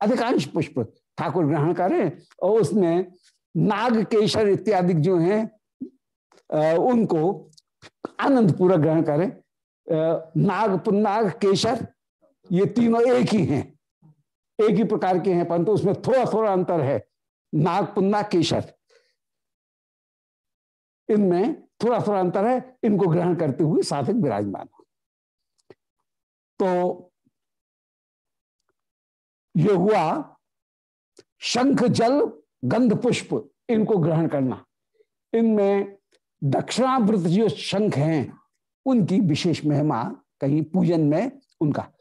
अधिकांश पुष्प ठाकुर ग्रहण करें और उसमें नाग केशर इत्यादि जो हैं उनको आनंद पूर्वक ग्रहण करें। नाग पुन्नाग केशर ये तीनों एक ही हैं। एक ही प्रकार के हैं, परंतु उसमें थोड़ा थोड़ा अंतर है। नाग पुन्ना केशर इनमें थोड़ा थोड़ा अंतर है, इनको ग्रहण करते हुए साधक विराजमान तो ये हुआ शंख जल गंध पुष्प इनको ग्रहण करना। इनमें दक्षिणावृत जो शंख हैं, उनकी विशेष महिमा कहीं पूजन में उनका।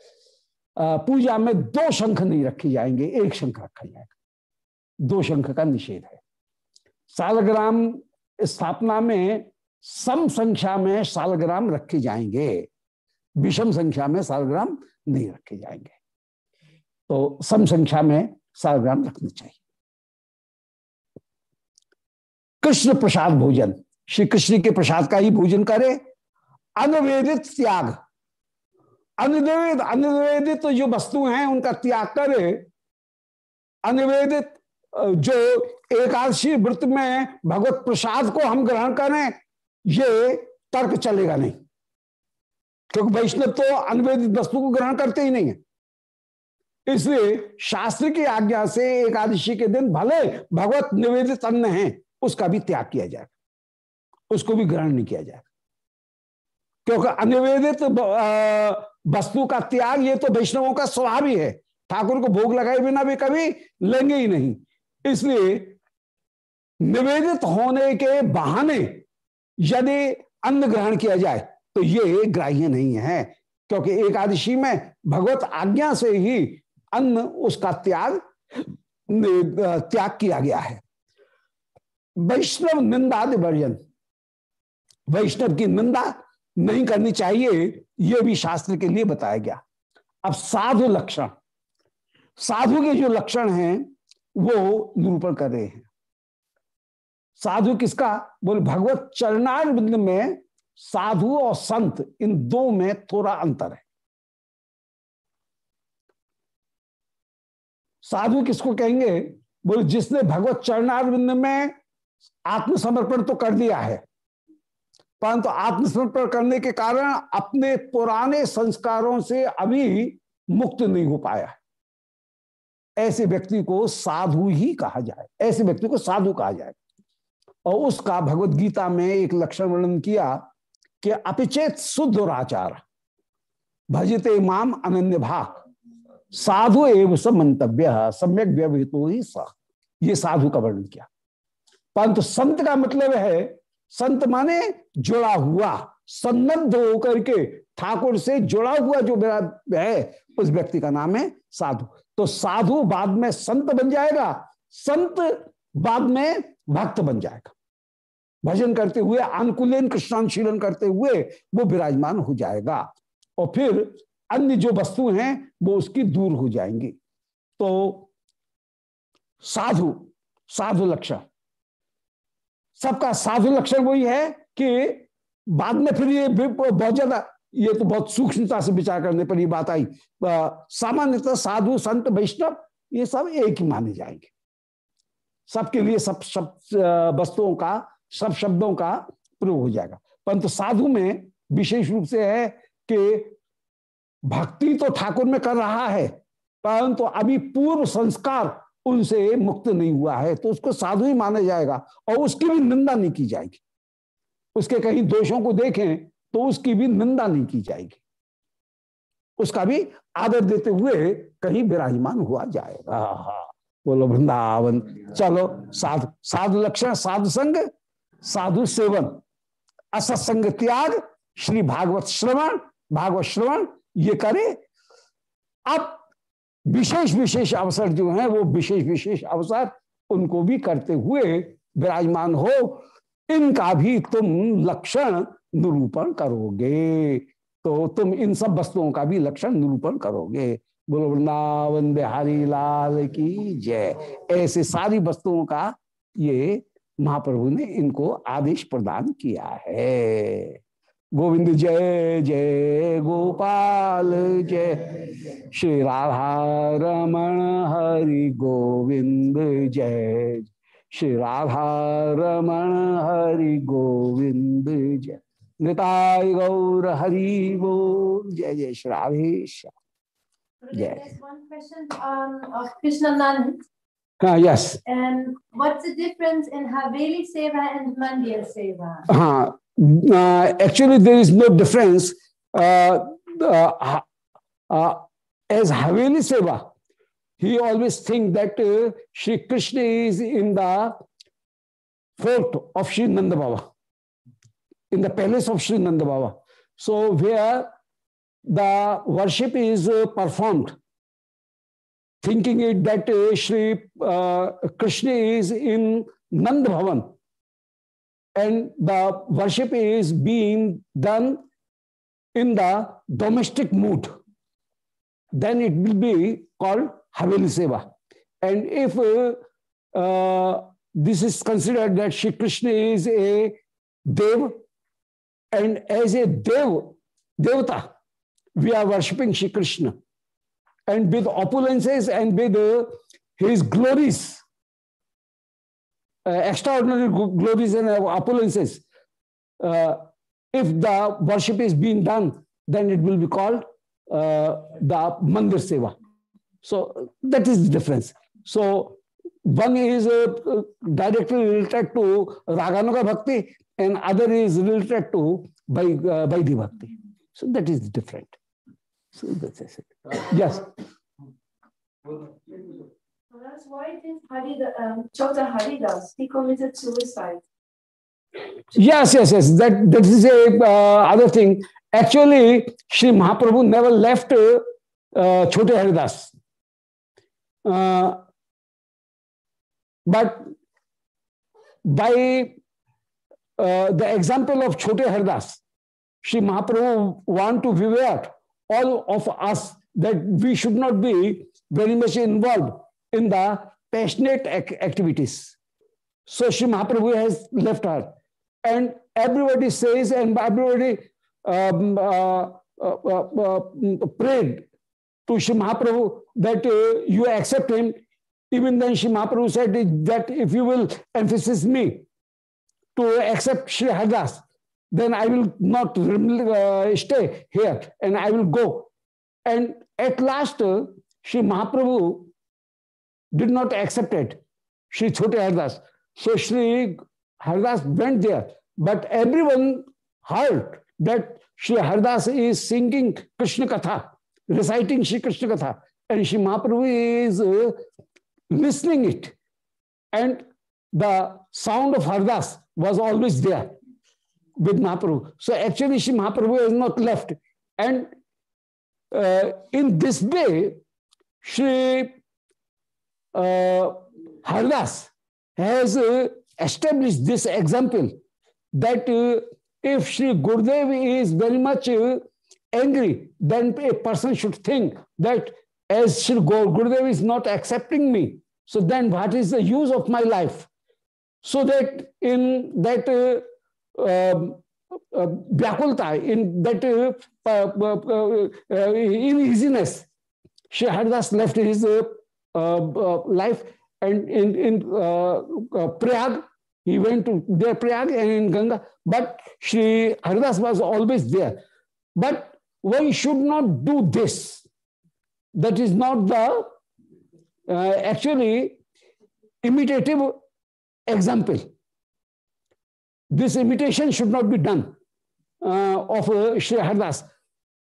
पूजा में दो शंख नहीं रखे जाएँगे, एक शंख रखा जाएगा। दो शंख का निषेध है। सालग्राम स्थापना में सम संख्या में सालग्राम रखे जाएँगे, विषम संख्या में सालग्राम नहीं रखे जाएँगे। तो सम संख्या में सालग्राम रखने चाहिए। कृष्ण प्रसाद भोजन। श्री कृष्ण के प्रसाद का ही भोजन करे। अनवेदित त्याग। अनिवेद अनिवेदित जो वस्तु हैं, उनका त्याग करे। अनिवेदित जो एकादशी व्रत में भगवत प्रसाद को हम ग्रहण करें, ये तर्क चलेगा नहीं। क्योंकि वैष्णव तो अनवेदित वस्तु को ग्रहण करते ही नहीं है। इसलिए शास्त्र की आज्ञा से एकादशी के दिन भले भगवत निवेदित अन्न है उसका भी त्याग किया जाएगा उसको भी ग्रहण नहीं किया जाएगा क्योंकि अनिवेदित वस्तु का त्याग, ये तो वैष्णवों का स्वभाव ही है। ठाकुर को भोग लगाए बिना भी कभी लेंगे ही नहीं। इसलिए निवेदित होने के बहाने यदि अन्न ग्रहण किया जाए तो ये ग्राह्य नहीं है। क्योंकि एकादशी में भगवत आज्ञा से ही अन्न, उसका त्याग त्याग किया गया है। वैष्णव निंदादि वर्जन वैष्णव की निंदा नहीं करनी चाहिए यह भी शास्त्र के लिए बताया गया। अब साधु लक्षण। साधु के जो लक्षण हैं, वो निरूपण कर रहे हैं। साधु किसका? बोले, भगवत चरणारविंद में साधु और संत, इन दो में थोड़ा अंतर है। साधु किसको कहेंगे? बोले, जिसने भगवत चरणारविंद में आत्मसमर्पण तो कर दिया है। परंतु आत्मसमर्पण करने के कारण अपने पुराने संस्कारों से अभी मुक्त नहीं हो पाया है। ऐसे व्यक्ति को साधु ही कहा जाए, ऐसे व्यक्ति को साधु कहा जाए। और उसका भगवत गीता में एक लक्षण वर्णन किया कि अपिचेत शुद्ध आचार भजते माम अनन्य भाग, साधु एवं सब मंतव्य सम्यक व्यवहित ही सा। ये साधु का वर्णन किया। परंतु संत का मतलब है, संत माने जुड़ा हुआ सन्नद्ध होकर के ठाकुर से जुड़ा हुआ जो है, उस व्यक्ति का नाम है साधु। तो साधु बाद में संत बन जाएगा, संत बाद में भक्त बन जाएगा। भजन करते हुए अनुकूलन कृष्णानुशीलन करते हुए वो विराजमान हो जाएगा। और फिर अन्य जो वस्तु हैं, वो उसकी दूर हो जाएँगी। तो साधु साधु लक्षण। सबका साधु लक्षण वही है कि बाद में फिर ये बहुत ज़्यादा, ये तो बहुत सूक्ष्मता से विचार करने पर ये बात आई। सामान्यतः साधु, संत, वैष्णव, ये सब एक ही माने जाएँगे। सबके लिए सब सब वस्तुओं का, सब शब्दों का प्रयोग हो जाएगा। परंतु साधु में विशेष रूप से है कि भक्ति तो ठाकुर में कर रहा है, परंतु अभी पूर्व संस्कार उनसे मुक्त नहीं हुआ है तो उसको साधु ही माना जाएगा और उसकी भी निंदा नहीं की जाएगी। उसके कहीं दोषों को देखें तो उसकी भी निंदा नहीं की जाएगी। उसका भी आदर देते हुए कहीं विराजमान हुआ जाएगा। बोलो, वृंदावन, चलो, साधु साधु लक्षण, साधु संग, साधु सेवन असत्संग त्याग, श्री भागवत श्रवण भागवत श्रवण, ये करे। अब विशेष विशेष अवसर जो है, वो विशेष विशेष अवसर उनको भी करते हुए विराजमान हो, इनका भी तुम लक्षण निरूपण करोगे। तो तुम इन सब वस्तुओं का भी लक्षण निरूपण करोगे। बोलो, वृंदावन बिहारी लाल की जय। ऐसे सारी वस्तुओं का ये महाप्रभु ने इनको आदेश प्रदान किया है। गोविंद जय जय गोपाल जय श्री राधा रमण हरि गोविंद जय श्री राधा रमण हरि गोविंद जय निताय गौर हरि बोल जय जय श्री राधेश जय Krishna Uh, yes. And what's the difference in Haveli Seva and Mandir Seva? Uh, uh, actually, there is no difference. Uh, uh, uh, as Haveli Seva, he always think that uh, Shri Krishna is in the fort of Shri Nanda Baba, in the palace of Shri Nanda Baba. So where the worship is uh, performed, thinking it that uh, uh, Krishna is in Nand Bhavan and the worship is being done in the domestic mood, then it will be called Haveli Seva. And if uh, uh, this is considered that Shri Krishna is a Dev, and as a Dev, Devata, we are worshipping Shri Krishna and with opulences and with uh, his glories, extraordinary glories and opulences, uh, if the worship is being done, then it will be called uh, the Mandir Seva. So that is the difference. So one is uh, directly related to Raganuga Bhakti, and other is related to by uh, bhakti. So that is different. So that's it. Yes. That's why Harida, um, Chota Haridas. He committed suicide. Yes, yes, yes. That that is a uh, other thing. Actually, Sri Mahaprabhu never left uh, Chote Haridas. Uh, but by uh, the example of Chote Haridas, Sri Mahaprabhu want to beware all of us that we should not be very much involved in the passionate activities. So Sri Mahaprabhu has left her. And everybody says, and everybody um, uh, uh, uh, uh prayed to Sri Mahaprabhu that uh, you accept him. Even then, Sri Mahaprabhu said that if you will emphasis me to accept Sri Haridas, then I will not uh, stay here and I will go. And at last, Sri Mahaprabhu did not accept it, Sri Chote Haridas. So Sri Haridas went there, but everyone heard that Sri Haridas is singing Krishna Katha, reciting Sri Krishna Katha, and Sri Mahaprabhu is uh, listening it. And the sound of Haridas was always there with Mahaprabhu. So actually Sri Mahaprabhu has not left. And uh, in this way, Sri uh, Haridas has uh, established this example that uh, if Sri Gurudev is very much uh, angry, then a person should think that as Sri Gurudev is not accepting me, so then what is the use of my life? So that in that uh, um, uh, Vyakulta, in that uh, uh, uh, uneasiness, Sri Haridas left his life and in, in Prayag, he went to there Prayag and in Ganga, but Sri Haridas was always there. But one should not do this. That is not the uh, actually imitative example. This imitation should not be done uh, of uh, Sri Haridas.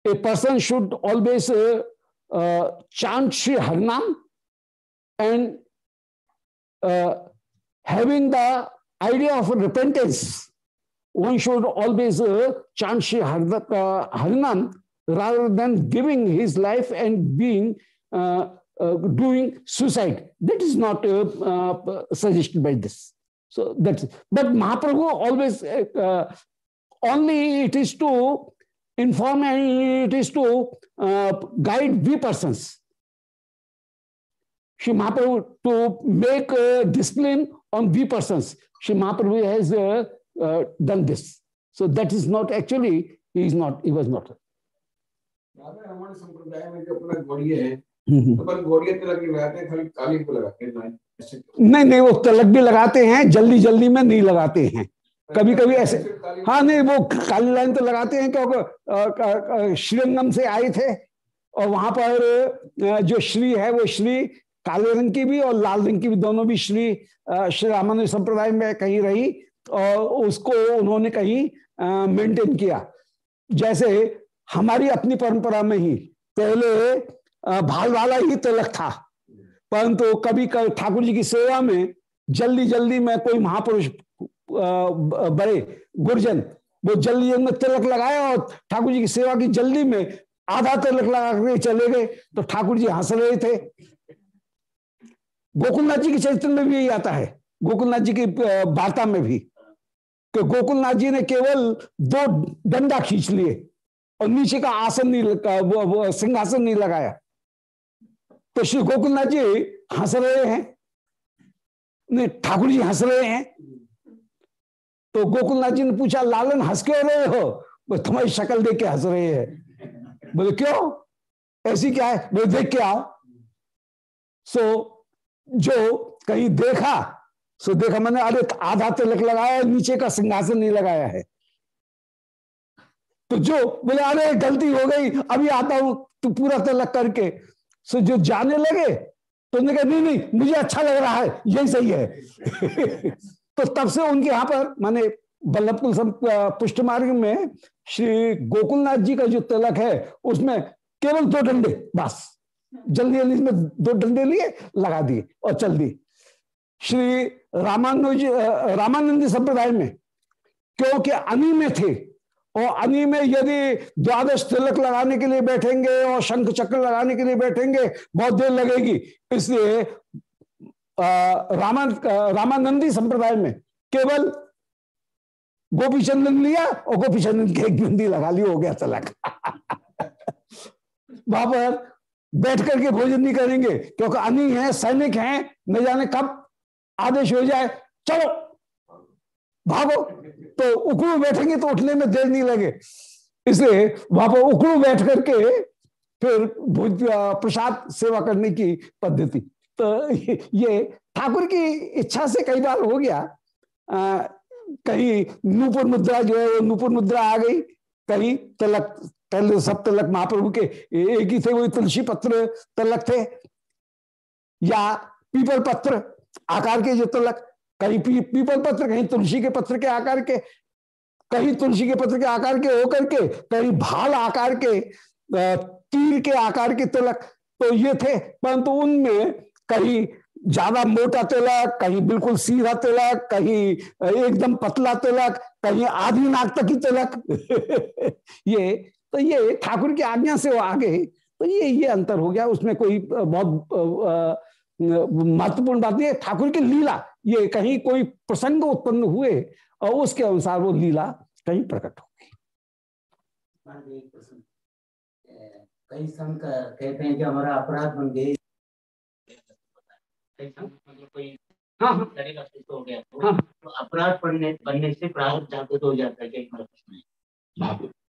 A person should always uh, uh, chant Sri Harinam and uh, having the idea of repentance, one should always uh, chant Sri Harinam rather than giving his life and being uh, uh, doing suicide. That is not uh, uh, suggested by this. So that's but Mahaprabhu always uh, only it is to inform and it is to uh, guide we persons. Shri Mahaprabhu to make discipline on we persons. Shri Mahaprabhu has done this. So that is not actually he is not he was not. हमारे संप्रदाय में जो अपना है तो पर गौड़िए तिलक नहीं लगाते हैं खाली काली को लगाते हैं नहीं नहीं वो तलक भी लगाते हैं जल्दी जल्दी में नहीं लगाते हैं कभी कभी ऐसे हाँ नहीं वो काली लाइन तो लगाते हैं क्योंकि श्रीरंगम से आए थे और वहाँ पर जो श्री है वो श्री काले रंग की भी और लाल रंग की भी दोनों भी श्री श्री रामानुज संप्रदाय में कहीं रही और उसको उन्होंने कहीं मेंटेन किया। जैसे हमारी अपनी परंपरा में ही पहले भाल वाला ही तिलक था, परंतु कभी ठाकुर जी की सेवा में जल्दी जल्दी में कोई महापुरुष बड़े गुरजन, वो जल्दी जल्दी में तिलक लगाया और ठाकुर जी की सेवा की जल्दी में आधा तिलक लगा कर चले गए तो ठाकुर जी हंस रहे थे। गोकुलनाथ जी के चरित्र में भी यही आता है। गोकुलनाथ जी की वार्ता में भी कि गोकुलनाथ जी ने केवल दो डंडा खींच लिए और नीचे का आसन नहीं सिंहासन नहीं लगाया। तो श्री गोकुलनाथ जी हंस रहे हैं। नहीं, ठाकुर जी हंस रहे हैं। तो गोकुलनाथ जी ने पूछा, लालन, हंस क्यों रहे हो? बोले, तुम्हारी शक्ल देख के हंस रहे हैं। बोले, क्यों? ऐसी क्या है? बोले, देख के आओ। सो जो कहीं देखा, सो देखा मैंने, अरे आधा तिलक लगाया नीचे का सिंहासन नहीं लगाया है। तो जो बोले, अरे गलती हो गई, अभी आता हूँ तो पूरा तिलक करके। सो जो जाने लगे तो उन्होंने कहा, नहीं नहीं, मुझे अच्छा लग रहा है, यही सही है। तो तब से उनके यहाँ पर माने बल्लभकुल पुष्ट मार्ग में श्री गोकुलनाथ जी का जो तिलक है, उसमें केवल दो डंडे, बस। जल्दी जल्दी इसमें दो डंडे लिए, लगा दिए और चल दिए। श्री रामानुज रामानंदी संप्रदाय में, क्योंकि अनी में थे, और अनी में यदि द्वादश तिलक लगाने के लिए बैठेंगे और शंख चक्र लगाने के लिए बैठेंगे, बहुत देर लगेगी। इसलिए रामा रामानंदी संप्रदाय में केवल गोपी चंदन लिया और गोपी चंदन की एक बिंदी लगा ली, हो गया तिलक। वहाँ पर बैठ करके भोजन नहीं करेंगे क्योंकि अनी है सैनिक हैं न जाने कब आदेश हो जाए। चलो भागो। तो उकड़ू बैठेंगे तो उठने में देर नहीं लगे। इसलिए वहाँ पर उकड़ू बैठ करके फिर प्रसाद सेवा करने की पद्धति। तो ये ठाकुर की इच्छा से कई बार हो गया। आ, कहीं नूपुर मुद्रा जो है वो नूपुर मुद्रा आ गई कहीं तलक पहले सब तिलक महाप्रभु के एक ही थे वही तुलसी पत्र तिलक थे या पीपल पत्र आकार के जो तलक कहीं पी, पीपल पत्र कहीं तुलसी के पत्र के आकार के कहीं तुलसी के पत्र के आकार के होकर के कहीं भाल आकार के तीर के आकार के तिलक तो ये थे परंतु तो उनमें कहीं ज़्यादा मोटा तिलक कहीं बिल्कुल सीधा तिलक कहीं एकदम पतला तिलक कहीं आधी नाक तक ही तिलक। ये तो ये ठाकुर की आज्ञा से वो आगे तो ये ये अंतर हो गया। उसमें कोई बहुत महत्वपूर्ण बात नहीं है। ठाकुर की लीला ये कहीं कोई प्रसंग उत्पन्न हुए और उसके अनुसार वो लीला कहीं प्रकट हो गई। कई संघ कहते हैं कि हमारा अपराध बन गए कोई हाँ, हाँ। तो हो गया। तो, हाँ। तो अपराध पढ़ने बनने से प्रारंभ जागृत हो जाता है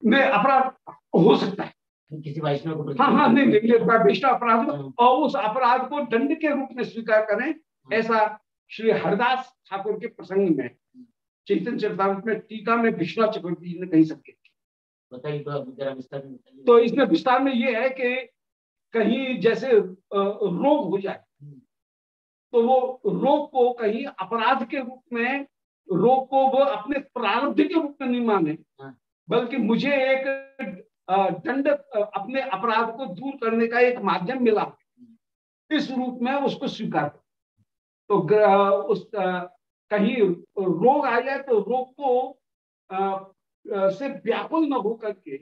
है अपराध हो सकता है किसी वैष्णव को हाँ हाँ नहीं नहीं वैष्णव अपराध हाँ। और उस अपराध को दंड के रूप में स्वीकार करें हाँ। ऐसा श्री हरदास ठाकुर के प्रसंग में चैतन चरतामृत में टीका में विश्वनाथ चक्रवर्ती जी ने कही सके तो इसमें विस्तार में ये है कि कहीं जैसे रोग हो जाए हम्म। तो वो रोग को कहीं अपराध के रूप में रोग को वो अपने प्रारब्ध के रूप में नहीं माने हाँ। बल्कि मुझे एक दंड अपने अपराध को दूर करने का एक माध्यम मिला। इस रूप में उसको स्वीकार तो उस कहीं रोग आ जाए तो रोग को से व्याकुल न हो करके,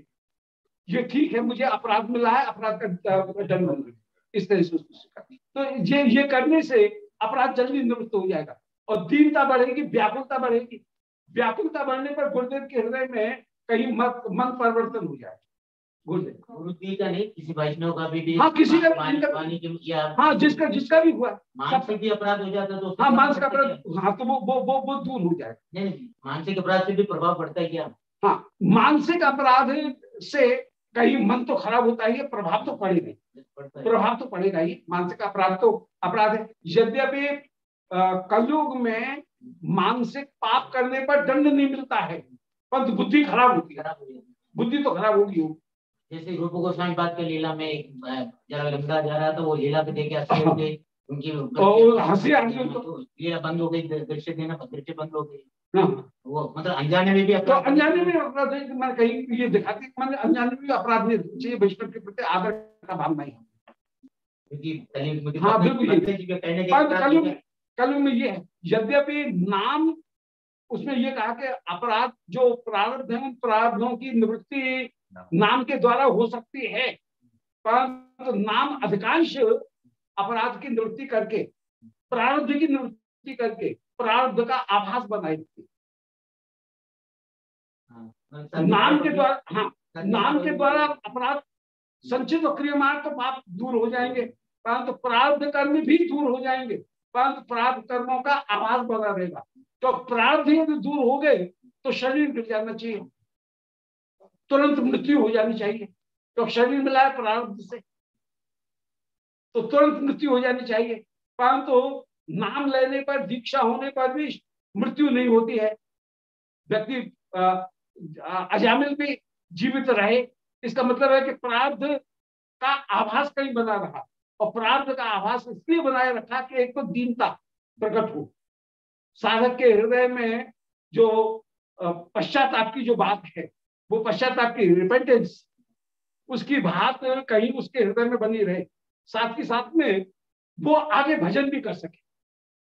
ये ठीक है, मुझे अपराध मिला है, अपराध का दंड इस तरह से उसको स्वीकार। तो ये ये करने से अपराध जल्दी निवृत्त हो जाएगा। और दीनता बढ़ेगी, व्याकुलता बढ़ेगी। व्याकुलता बढ़ने पर गुरुदेव के हृदय में कहीं मत, मन परिवर्तन हो जाएगा गुरु जी का नहीं किसी वैष्णव का भी, भी हाँ किसी का वाणी हाँ जिसका जिसका भी हुआ। मानसिक भी अपराध हो जाता तो हाँ मानसिक अपराध हाँ तो वो वो वो वो दूर हो जाए। नहीं मानसिक अपराध से भी प्रभाव पड़ता है क्या? हाँ मानसिक अपराध से कहीं मन तो खराब होता ही है प्रभाव तो पड़ेगा ही। प्रभाव तो पड़ेगा ही। मानसिक अपराध तो अपराध है। यद्यपि कलयुग में मानसिक पाप करने पर दंड नहीं मिलता है। परंतु बुद्धि खराब होती है। बुद्धि तो खराब होगी होगी जैसे रूप गोस्वामी बात के लीला में जरा लंगा जा रहा था वो लीला को देखे हँसी हो। गई उनकी हँसी तो लीला बंद हो गई दृश्य देना दृश्य बंद हो गई। हाँ। वो मतलब अनजाने में भी तो अनजाने में अपराध है मैं कहीं ये दिखाती मैंने अनजाने में अपराध नहीं चाहिए वैष्णव के प्रति आदर का भाव नहीं क्योंकि हाँ बिल्कुल कल में ये है। यद्यपि नाम उसमें ये कहा कि अपराध जो प्रारब्ध है उन प्रारब्धों की निवृत्ति नाम के द्वारा हो सकती है परंतु नाम अधिकांश अपराध की निवृत्ति करके प्रारब्ध की निवृत्ति करके प्रारब्ध का आभास बनाए हाँ, नाम के द्वारा हाँ नाम के द्वारा अपराध संचित और क्रियमान तो पाप दूर हो जाएँगे परंतु प्रारब्ध कर्म भी दूर हो जाएँगे परंतु प्रारब्ध कर्मों का आभास बना रहेगा। तो प्रारब्ध यदि दूर हो गए तो शरीर गिर जाना चाहिए। तुरंत मृत्यु हो जानी चाहिए। तो शरीर मिला है प्रारब्ध से। तो तुरंत मृत्यु हो जानी चाहिए। परंतु तो नाम लेने पर, दीक्षा होने पर भी मृत्यु नहीं होती है। व्यक्ति अजामिल भी जीवित रहे। इसका मतलब है कि प्रार्थ का आभास कहीं बना रहा। और प्रार्थ का आभास इसलिए बनाए रखा कि एक तो दीनता प्रकट हो। साधक के हृदय में जो पश्चाताप की जो बात है वो पश्चाताप की रिपेंटेंस उसकी बात कहीं उसके हृदय में बनी रहे साथ ही साथ में वो आगे भजन भी कर सके।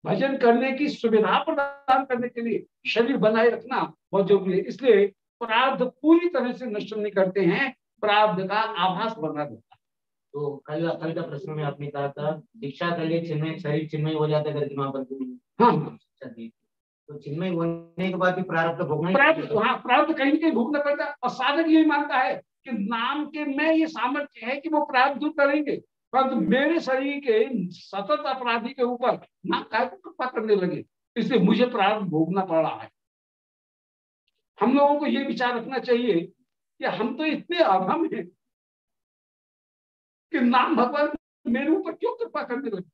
भजन करने की सुविधा प्रदान करने के लिए शरीर बनाए रखना बहुत ज़रूरी है। इसलिए प्रार्थ पूरी तरह से नष्ट नहीं करते हैं प्रार्थ का आभास बना देता तो कल कल का प्रश्न में आपने कहा था दीक्षा कर लिए चिन्मय शरीर चिन्मय हो जाता है करके तो चिन्मय होने के बाद भी प्रारब्ध भोगना प्रारब्ध हाँ प्रारब्ध कहीं कहीं भोगना पड़ता है। और साधक यही मानता है कि नाम के में ये सामर्थ्य है कि वो प्रारब्ध करेंगे परंतु मेरे शरीर के सतत अपराधी के ऊपर ना काय को कृपा करने लगे। इसलिए मुझे प्रारब्ध भोगना पड़ रहा है। हम लोगों को ये विचार रखना चाहिए कि हम तो इतने अभम हैं कि नाम भगवान मेरे ऊपर क्यों कृपा करने लगे?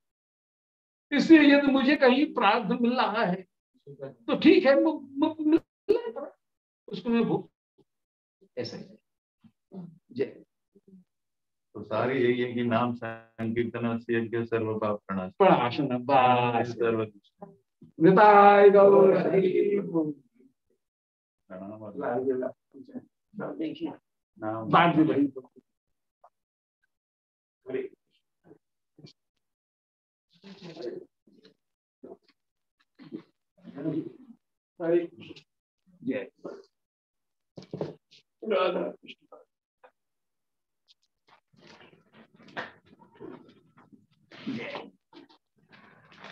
इसलिए यदि मुझे कहीं प्रार्थ मिल रहा है। तो ठीक है उसको मैं भूख ऐसा ही। जय। तो सारी यही है कि नाम संकीर्तन से यज्ञ सर्व पाप प्रणाश प्रणाशन बस। सर्व निताय गौर हरि। नाम बाँध भाई Sorry. Yeah. Yeah.